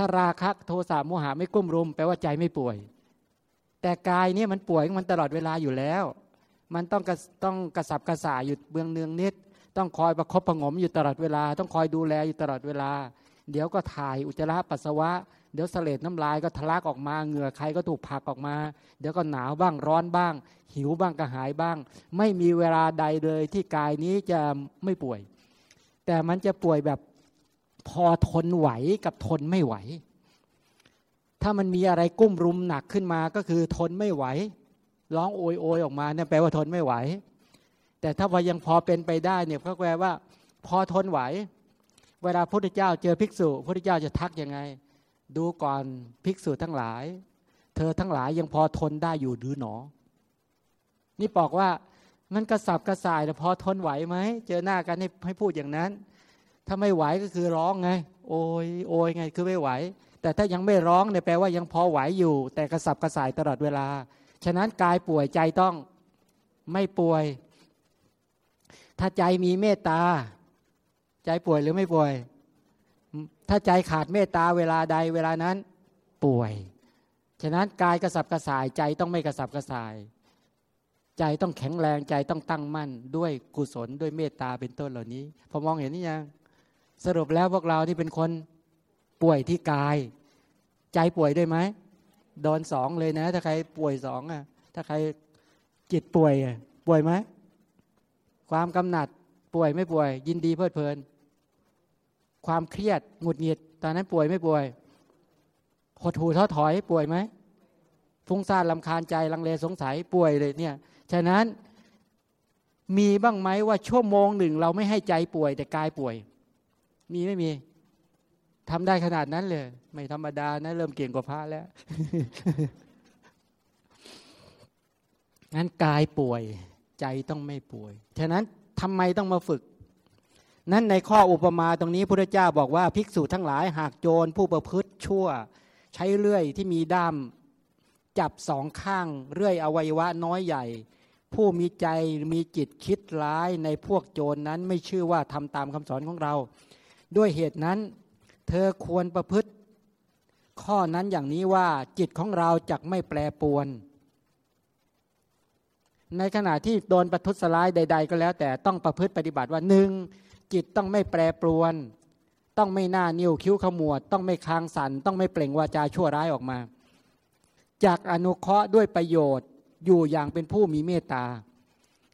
ถ้าราคะโทสะโมหะไม่กุ้มรุมแปลว่าใจไม่ป่วย แต่กายนี่มันป่วยมันตลอดเวลาอยู่แล้ว มันต้องต้องกระสับกระส่ายอยู่เบื้องเนืองนิด ต้องคอยประคบประงมอยู่ตลอดเวลา ต้องคอยดูแลอยู่ตลอดเวลา เดี๋ยวก็ถ่ายอุจจาระปัสสาวะ เดี๋ยวเสลดน้ำลายก็ทะลักออกมา เหงื่อใครก็ถูกผักออกมา เดี๋ยวก็หนาวบ้างร้อนบ้าง หิวบ้างกระหายบ้าง ไม่มีเวลาใดเลยที่กายนี้จะไม่ป่วย แต่มันจะป่วยแบบ พอทนไหวกับทนไม่ไหว ถ้ามันมีอะไรกุ้มรุมหนักขึ้นมาก็คือทนไม่ไหว ร้องโอยโอยออกมาเนี่ยแปลว่าทนไม่ไหว แต่ถ้าว่ายังพอเป็นไปได้เนี่ยก็แปลว่า พอทนไหว เวลาพระพุทธเจ้าเจอภิกษุพระพุทธเจ้าจะทักยังไง ดูก่อนภิกษุทั้งหลาย เธอทั้งหลายยังพอทนได้อยู่หรือหนอ นี่บอกว่ามันกระสับกระส่ายแต่พอทนไหวไหมเจอหน้ากันให้ให้พูดอย่างนั้น ถ้าไม่ไหวก็คือร้องไง โอยโอยไงคือไม่ไหว แต่ถ้ายังไม่ร้องเนี่ยแปลว่ายังพอไหวอยู่ แต่กระสับกระส่ายตลอดเวลา ฉะนั้นกายป่วยใจต้องไม่ป่วย ถ้าใจมีเมตตา ใจป่วยหรือไม่ป่วย ถ้าใจขาดเมตตาเวลาใดเวลานั้น ป่วย ฉะนั้นกายกระสับกระส่ายใจต้องไม่กระสับกระส่าย ใจต้องแข็งแรงใจต้องตั้งมั่น ด้วยกุศลด้วยเมตตาเป็นต้นเหล่านี้ พอมองเห็นนี่ยัง สรุปแล้วพวกเราที่เป็นคนป่วยที่กาย ใจป่วยได้ไหมโดนสองเลยนะ ถ้าใครป่วยสองอะ ถ้าใครจิตป่วยอะป่วยไหมความกำหนัดป่วยไม่ป่วย ยินดีเพลิดเพลิน ความเครียดหงุดหงิด ตอนนั้นป่วยไม่ป่วยหดหูท้อถอยป่วยไหมฟุ้งซ่านลำคาญใจลังเลสงสัยป่วยเลยเนี่ยฉะนั้นมีบ้างไหมว่าชั่วโมงหนึ่งเราไม่ให้ใจป่วยแต่กายป่วย มีไม่มีทำได้ขนาดนั้นเลย ไม่ธรรมดานะเริ่มเก่งกว่าพระแล้วงั้นกายป่วยใจต้องไม่ป่วย ฉะนั้นทำไมต้องมาฝึก นั้นในข้ออุปมาตรงนี้พระเจ้าบอกว่าภิกษุทั้งหลายหากโจรผู้ประพฤติชั่ว ใช้เลื่อยที่มีด้ามจับสองข้างเลื่อยอวัยวะน้อยใหญ่ ผู้มีใจมีจิตคิดร้ายในพวกโจรนนั้นไม่ชื่อว่าทำตามคำสอนของเรา ด้วยเหตุนั้น เธอควรประพฤติ ข้อนั้นอย่างนี้ว่าจิตของเราจะไม่แปรปวน ในขณะที่โดนประทุษร้ายใด ๆ ก็แล้ว แต่ต้องประพฤติปฏิบัติว่าหนึ่งจิตต้องไม่แปรปรวน ต้องไม่หน้านิ้วคิ้วขมวด ต้องไม่คางสัน ต้องไม่เปล่งวาจาชั่วร้ายออกมาจากอนุเคราะห์ด้วยประโยชน์อยู่อย่างเป็นผู้มีเมตตา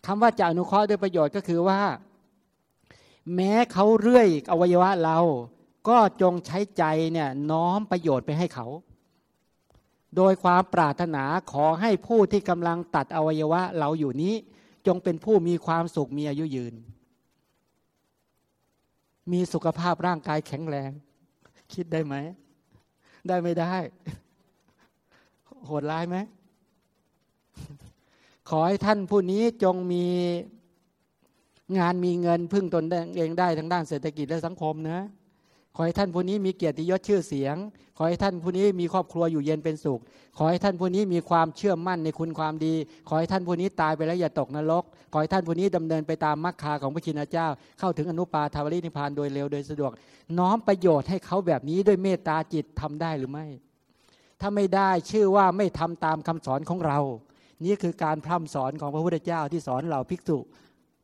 คำว่าจากอนุเคราะห์ด้วยประโยชน์ก็คือว่า แม้เขาเรื่อยอวัยวะเรา ก็จงใช้ใจเนี่ยน้อมประโยชน์ไปให้เขา โดยความปรารถนาขอให้ผู้ที่กำลังตัดอวัยวะเราอยู่นี้ จงเป็นผู้มีความสุขมีอายุยืน มีสุขภาพร่างกายแข็งแรง คิดได้ไหม ได้ไม่ได้ โหดร้ายไหมขอให้ท่านผู้นี้จงมี งานมีเงินพึ่งตนเองได้ทั้งด้านเศรษฐกิจและสังคมนะ ขอให้ท่านผู้นี้มีเกียรติยศชื่อเสียง ขอให้ท่านผู้นี้มีครอบครัวอยู่เย็นเป็นสุข ขอให้ท่านผู้นี้มีความเชื่อมั่นในคุณความดี ขอให้ท่านผู้นี้ตายไปแล้วอย่าตกนรก ขอให้ท่านผู้นี้ดำเนินไปตามมรรคาของพระชินเจ้า เข้าถึงอนุปาทาวรินิพานโดยเร็วโดยสะดวก น้อมประโยชน์ให้เขาแบบนี้ด้วยเมตตาจิตทำได้หรือไม่ ถ้าไม่ได้ชื่อว่าไม่ทำตามคำสอนของเรา นี่คือการพร่ำสอนของพระพุทธเจ้าที่สอนเราภิกษุ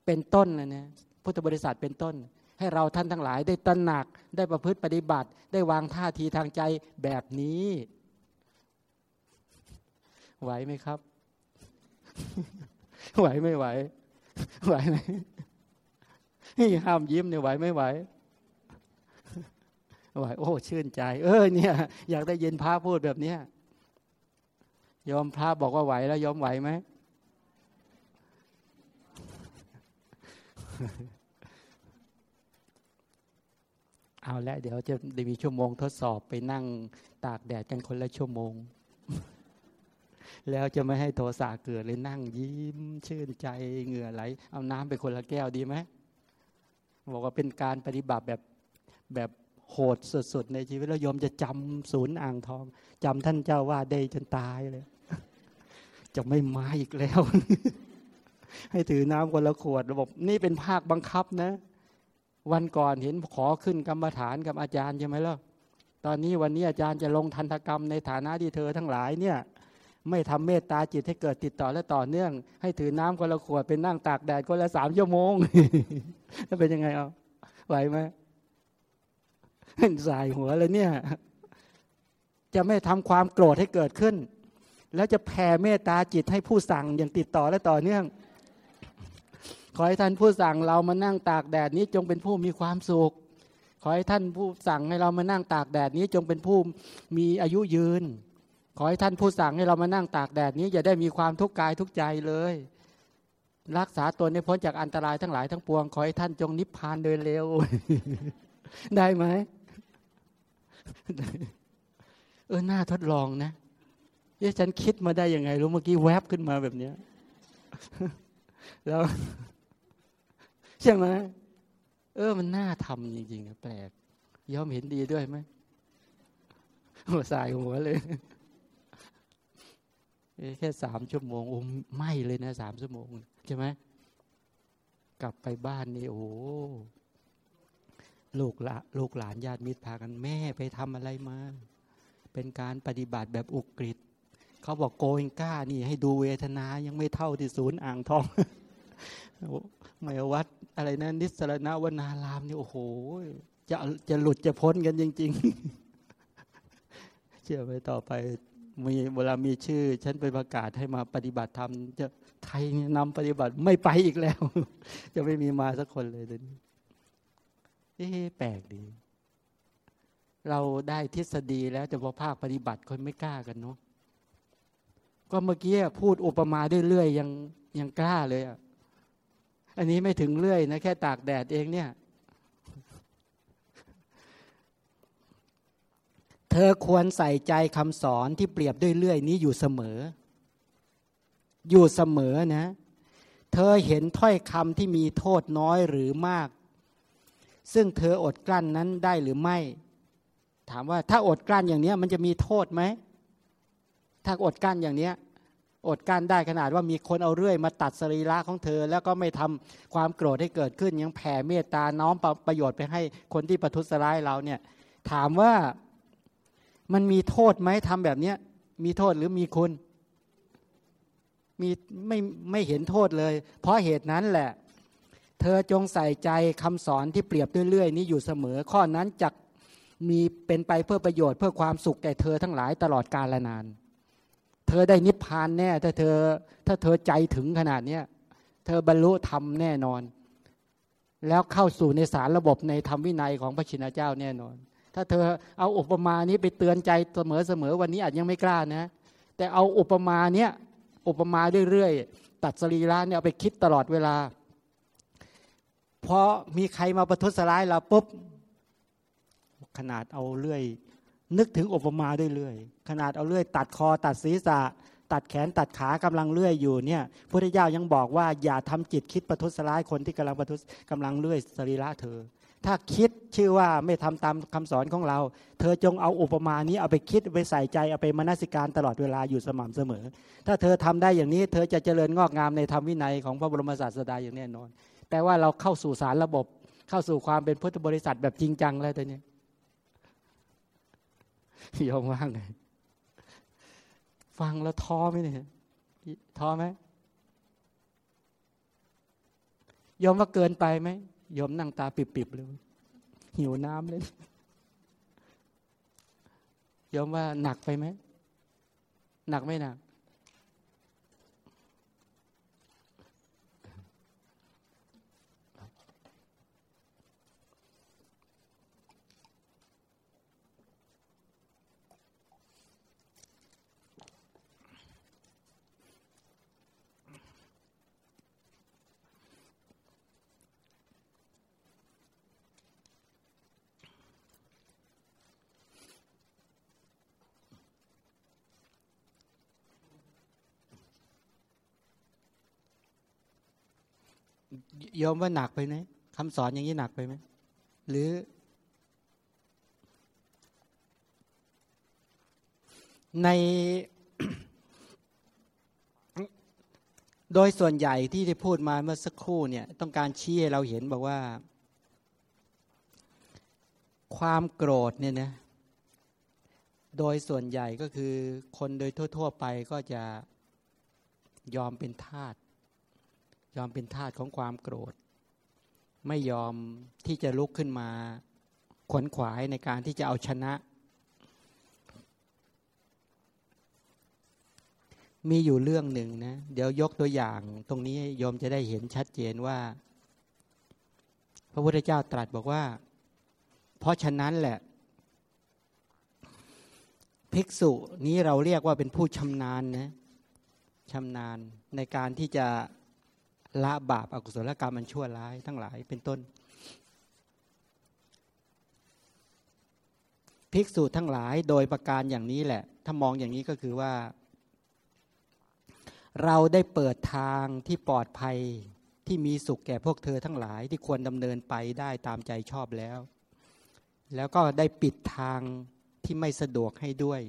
เป็นต้นนะนี่ยพุทธบริษัทเป็นต้น ให้เราท่านทั้งหลายได้ตระหนักได้ประพฤติปฏิบัติ ได้วางท่าทีทางใจแบบนี้ ไหวไหมครับ ไหวไม่ไหว ไหวไหมห้ามยิ้มเนี่ยไหวไม่ไหวไหวโอ้ชื่นใจ เออเนี่ย อยากได้ยินพระพูดแบบเนี้ยยอมพระบอกว่าไหวแล้วยอมไหวไหม เอาละเดี๋ยวจะได้มีชั่วโมงทดสอบไปนั่งตากแดดกันคนละชั่วโมง แล้วจะไม่ให้โทสะเกิดเลยนั่งยิ้ม ชื่นใจเหงื่อไหล เอาน้ำไปคนละแก้วดีไหมบอกว่าเป็นการปฏิบัติแบบแบบโหดสุดๆในชีวิตแล้วยมจะจำศูนย์อ่างทองจำท่านเจ้าว่าได้จนตายเลย จะไม่มาอีกแล้ว ให้ถือน้ำคนละขวดระบบนี่เป็นภาคบังคับนะ วันก่อนเห็นขอขึ้นกรรมฐานกับอาจารย์ใช่ไหมล่ะตอนนี้วันนี้อาจารย์จะลงทันตกรรมในฐานะที่เธอทั้งหลายเนี่ย ไม่ทำเมตตาจิตให้เกิดติดต่อและต่อเนื่อง ให้ถือน้ำคนละขวดเป็นนั่งตากแดดคนละสามชั่วโมงแล้วเป็นยังไงเอาไหวไหมสายหัวเลยเนี่ย จะไม่ทำความโกรธให้เกิดขึ้น แล้วจะแผ่เมตตาจิตให้ผู้สั่งอย่างติดต่อและต่อเนื่อง ขอให้ท่านผู้สั่งเรามานั่งตากแดดนี้จงเป็นผู้มีความสุข ขอให้ท่านผู้สั่งให้เรามานั่งตากแดดนี้จงเป็นผู้มีอายุยืน ขอให้ท่านผู้สั่งให้เรามานั่งตากแดดนี้อย่าได้มีความทุกข์กายทุกใจเลย รักษาตนให้พ้นจากอันตรายทั้งหลายทั้งปวง ขอให้ท่านจงนิพพานโดยเร็ว ได้ไหมเออหน้าทดลองนะเอ๊ะฉันคิดมาได้ยังไงรู้เมื่อกี้แวบขึ้นมาแบบเนี้ยแล้ว ใช่ไหมเออ มันน่าทำจริงๆแปลกยอมเห็นดีด้วยไหมหัวสายหัวเลยแค่สามชั่วโมงโอ้ไม่เลยนะสามชั่วโมงใช่ไหมกลับไปบ้านนี่โอ้ลูกละลูกหลานญาติมิตรพากันแม่ไปทำอะไรมา เป็นการปฏิบัติแบบอุกฤษเขาบอกโกงก้านี่ให้ดูเวทนายังไม่เท่าที่ศูนย์อ่างทอง ไม่วัดอะไรนะนิสรณวนารามนี่โอ้โห จะจะหลุดจะพ้นกันจริง ๆ เชื่อไปต่อไปมีเวลามีชื่อ ฉันไปประกาศให้มาปฏิบัติธรรมจะไทยนำปฏิบัติไม่ไปอีกแล้ว จะไม่มีมาสักคนเลยเดี๋ยวนี้เอ๊แปลกดี เราได้ทฤษฎีแล้วแต่พอภาคปฏิบัติคนไม่กล้ากันเนาะก็เมื่อกี้พูดอุปมาเรื่อยๆยังยังกล้าเลยอะ อันนี้ไม่ถึงเรื่อยนะ แค่ตากแดดเองเนี่ย เธอควรใส่ใจคำสอนที่เปรียบด้วยเลื่อยนี้อยู่เสมอ อยู่เสมอนะ เธอเห็นถ้อยคำที่มีโทษน้อยหรือมาก ซึ่งเธออดกลั้นนั้นได้หรือไม่ ถามว่าถ้าอดกลั้นอย่างนี้มันจะมีโทษไหม ถ้าอดกลั้นอย่างนี้ อดกั้นได้ขนาดว่ามีคนเอาเรื่อยมาตัดสรีระของเธอ แล้วก็ไม่ทำความโกรธให้เกิดขึ้นยังแผ่เมตตาน้อมประโยชน์ไปให้คนที่ประทุษร้ายเราเนี่ยถามว่ามันมีโทษไหมทำแบบเนี้ยมีโทษหรือมีคุณมีไม่ไม่เห็นโทษเลย เพราะเหตุนั้นแหละ เธอจงใส่ใจคำสอนที่เปรียบเรื่อยๆนี้อยู่เสมอ ข้อนั้นจะมีเป็นไปเพื่อประโยชน์เพื่อความสุขแก่เธอทั้งหลายตลอดกาลนาน ธอได้นิพพานแน่ ถ้าเธอ ถ้าเธอใจถึงขนาดเนี้ยเธอบรรลุธรรมแน่นอน แล้วเข้าสู่ในสารระบบในธรรมวินัยของพระชินเจ้าแน่นอน ถ้าเธอเอาอุปมานี้ไปเตือนใจเสมอเสมอวันนี้อาจยังไม่กล้านะ แต่เอาอุปมาเนี้ยอุปมาเรื่อยๆตัดสรีระเนี่ยเอาไปคิดตลอดเวลาพอมีใครมาประทุษร้ายเราปุ๊บขนาดเอาเรื่อย นึกถึงอุปมาได้เรื่อย ขนาดเอาเลื่อย ตัดคอตัดศีรษะ ตัดแขนตัดขากำลังเลื่อยอยู่เนี่ยพระเจ้ายังบอกว่าอย่าทำจิตคิดประทุษร้ายคนที่กำลังประทุษกำลังเลื่อยสรีระเธอ ถ้าคิดชื่อว่าไม่ทำตามคำสอนของเรา เธอจงเอาอุปมานี้เอาไปคิดไปใส่ใจเอาไปมนสิการตลอดเวลาอยู่สม่ำเสมอ ถ้าเธอทำได้อย่างนี้เธอจะเจริญงอกงามในธรรมวินัยของพระบรมศาสดาอย่างแน่นอนแปลว่าเราเข้าสู่สารระบบเข้าสู่ความเป็นพุทธบริษัทแบบจริงจังแล้วตอนนี้ ยอมว่างไงฟังแล้วท้อไหมเนี่ยท้อไหมยอมว่าเกินไปไหมยอมนั่งตาปิบๆเลยหิวน้ำเลยยอมว่าหนักไปไหมหนักไม่หนัก ยอมว่าหนักไปไหมคำสอนอย่างนี้หนักไปไหมหรือ ในโดยส่วนใหญ่ที่ได้พูดมาเมื่อสักครู่เนี่ย ต้องการชี้ให้เราเห็นบอกว่า ความโกรธเนี่ยนะโดยส่วนใหญ่ก็คือคนโดยทั่ว ๆ ไปก็จะยอมเป็นทาส ยอมเป็นทาสของความโกรธ ไม่ยอมที่จะลุกขึ้นมาขวนขวายในการที่จะเอาชนะ มีอยู่เรื่องหนึ่งนะ เดี๋ยวยกตัวอย่างตรงนี้โยมจะได้เห็นชัดเจนว่า พระพุทธเจ้าตรัสบอกว่า เพราะฉะนั้นแหละ ภิกษุนี้เราเรียกว่าเป็นผู้ชำนาญนะชำนาญในการที่จะ ละบาปอากุศลกรรมมันชั่วร้ายทั้งหลายเป็นต้น ภิกษุทั้งหลายโดยประการอย่างนี้แหละ ถ้ามองอย่างนี้ก็คือว่า เราได้เปิดทางที่ปลอดภัยที่มีสุขแก่พวกเธอทั้งหลายที่ควรดำเนินไปได้ตามใจชอบแล้ว แล้วก็ได้ปิดทางที่ไม่สะดวกให้ด้วย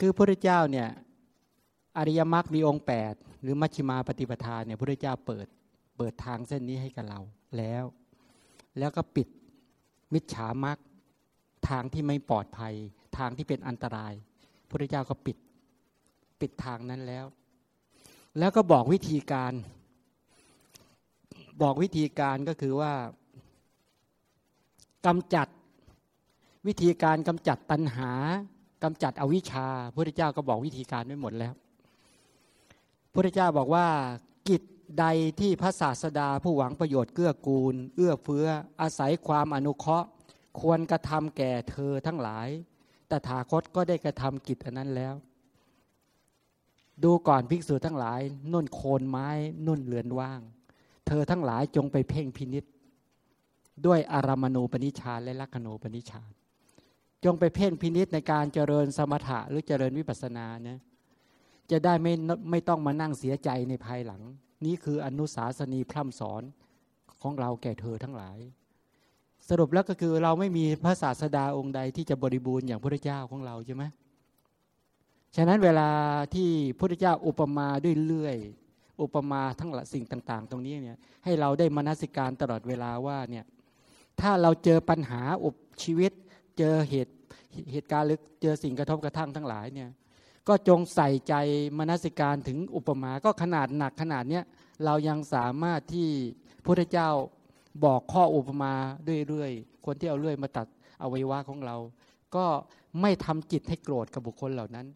คือพระเจ้าเนี่ย อริยมรรคมีองค์แปดหรือมัชฌิมาปฏิปทาเนี่ยพระเจ้าเปิดเปิดทางเส้นนี้ให้กับเราแล้ว แล้วก็ปิดมิจฉามรรคทางที่ไม่ปลอดภัย ทางที่เป็นอันตรายพระเจ้าก็ปิดปิดทางนั้นแล้ว แล้วก็บอกวิธีการ บอกวิธีการก็คือว่ากำจัดวิธีการกำจัดตัณหากำจัดอวิชชาพระเจ้าก็บอกวิธีการไว้หมดแล้ว พระเจ้าบอกว่ากิจใดที่พระศาสดาผู้หวังประโยชน์เกื้อกูล เอื้อเฟื้อ อาศัยความอนุเคราะห์ ควรกระทำแก่เธอทั้งหลายแต่ถาคตก็ได้กระทำกิจอันนั้นแล้ว ดูก่อนภิกษุทั้งหลายนุ่นโคนไม้นุ่นเลือนว่าง เธอทั้งหลายจงไปเพ่งพินิษด้วยอารามณูปนิชานและลักขณูปนิชานจงไปเพ่งพินิษในการเจริญสมถะหรือเจริญวิปัสสนาเนะ จะได้ไม่ไม่ต้องมานั่งเสียใจในภายหลัง นี่คืออนุสาสนีพร่ำสอนของเราแก่เธอทั้งหลาย สรุปแล้วก็คือเราไม่มีพระศาสดาองค์ใดที่จะบริบูรณ์อย่างพระเจ้าของเราใช่ไหมฉะนั้นเวลาที่พระเจ้าอุปมาด้วยเลื่อย อุปมาทั้งหลายสิ่งต่าง ๆ ตรงนี้เนี่ยให้เราได้มนสิการตลอดเวลาว่าเนี่ยถ้าเราเจอปัญหาอุบชีวิต เจอเหตุเหตุการณ์หรือเจอสิ่งกระทบกระทั่งทั้งหลายเนี่ย ก็จงใส่ใจมนสิการถึงอุปมา ก็ขนาดหนักขนาดเนี้ยเรายังสามารถที่พระเจ้าบอกข้ออุปมาเรื่อยๆ คนที่เอาเรื่อยมาตัดอวัยวะของเรา ก็ไม่ทำจิตให้โกรธกับบุคคลเหล่านั้น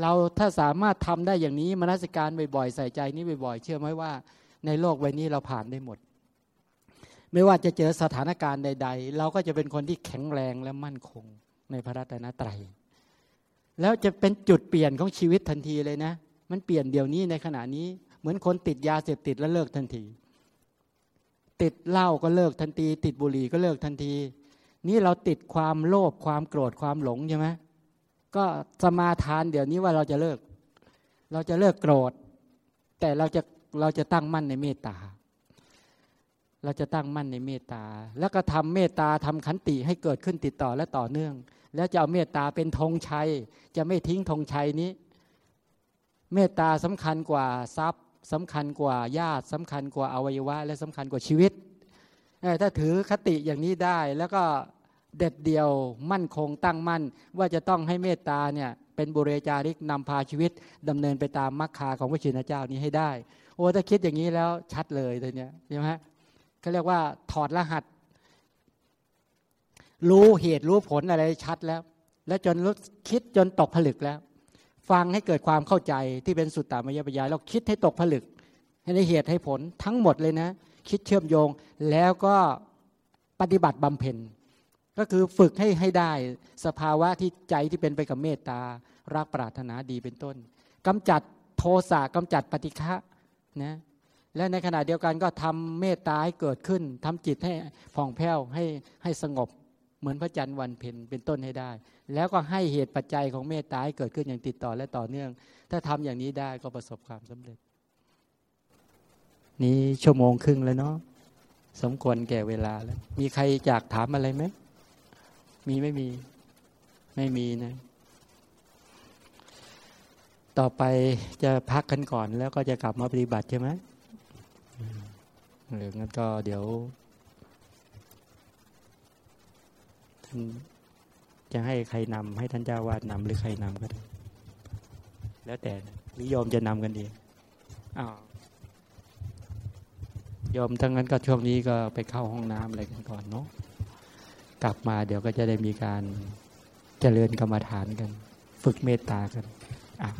เราถ้าสามารถทำได้อย่างนี้มนสิการบ่อยๆ ใส่ใจนี้บ่อยๆ เชื่อไหมว่า ในโลกใบนี้เราผ่านได้หมด ไม่ว่าจะเจอสถานการณ์ใด ๆ เราก็จะเป็นคนที่แข็งแรงและมั่นคงในพระรัตนตรัย แล้วจะเป็นจุดเปลี่ยนของชีวิตทันทีเลยนะ มันเปลี่ยนเดี๋ยวนี้ในขณะนี้ เหมือนคนติดยาเสพติดแล้วเลิกทันที ติดเหล้าก็เลิกทันที ติดบุหรี่ก็เลิกทันที นี่เราติดความโลภความโกรธความหลงใช่ไหมก็สมาทานเดี๋ยวนี้ว่าเราจะเลิก เราจะเลิกโกรธ แต่เราจะเราจะตั้งมั่นในเมตตา เราจะตั้งมั่นในเมตตา แล้วก็ทำเมตตาทำขันติให้เกิดขึ้นติดต่อและต่อเนื่อง แล้วจะเอาเมตตาเป็นธงชัย จะไม่ทิ้งธงชัยนี้ เมตตาสำคัญกว่าทรัพย์สำคัญกว่าญาติสำคัญกว่าอวัยวะ และสำคัญกว่าชีวิต ถ้าถือคติอย่างนี้ได้แล้วก็เด็ดเดียวมั่นคงตั้งมั่น ว่าจะต้องให้เมตตาเนี่ยเป็นบุเรจาริกนำพาชีวิตดำเนินไปตามมรรคาของพระชินเจ้านี้ให้ได้ โอ้ถ้าคิดอย่างนี้แล้วชัดเลยตัวเนี้ยใช่ไหม เขาเรียกว่าถอดรหัส รู้เหตุรู้ผลอะไรชัดแล้ว แล้วจนรู้คิดจนตกผลึกแล้ว ฟังให้เกิดความเข้าใจที่เป็นสุตตามยปัญญาแล้วคิดให้ตกผลึก ให้ในเหตุให้ผลทั้งหมดเลยนะ คิดเชื่อมโยงแล้วก็ปฏิบัติบำเพ็ญก็คือฝึกให้ให้ได้สภาวะที่ใจที่เป็นไปกับเมตตา รักปรารถนาดีเป็นต้นกำจัดโทสะกำจัดปฏิฆะนะ และในขณะเดียวกันก็ทำเมตตาให้เกิดขึ้นทำจิตให้ผ่องแผ้วให้ให้สงบเหมือนพระจันทร์วันเพ็ญเป็นต้นให้ได้ แล้วก็ให้เหตุปัจจัยของเมตตาให้เกิดขึ้นอย่างติดต่อและต่อเนื่อง ถ้าทำอย่างนี้ได้ก็ประสบความสำเร็จ นี่ชั่วโมงครึ่งแล้วเนาะสมควรแก่เวลาแล้ว มีใครอยากถามอะไรไหมมีไม่มีไม่มีนะ ต่อไปจะพักกันก่อนแล้วก็จะกลับมาปฏิบัติใช่ไหม หรืองั้นก็เดี๋ยวท่านจะให้ใครนำให้ท่านเจ้าวาดนำหรือใครนำก็ได้แล้วแต่นิยมจะนำกันดีอ้าวยอมทั้งนั้นก็ช่วงนี้ก็ไปเข้าห้องน้ำอะไรกันก่อนเนาะกลับมาเดี๋ยวก็จะได้มีการเจริญกรรมฐานกัน ฝึกเมตตากันอะ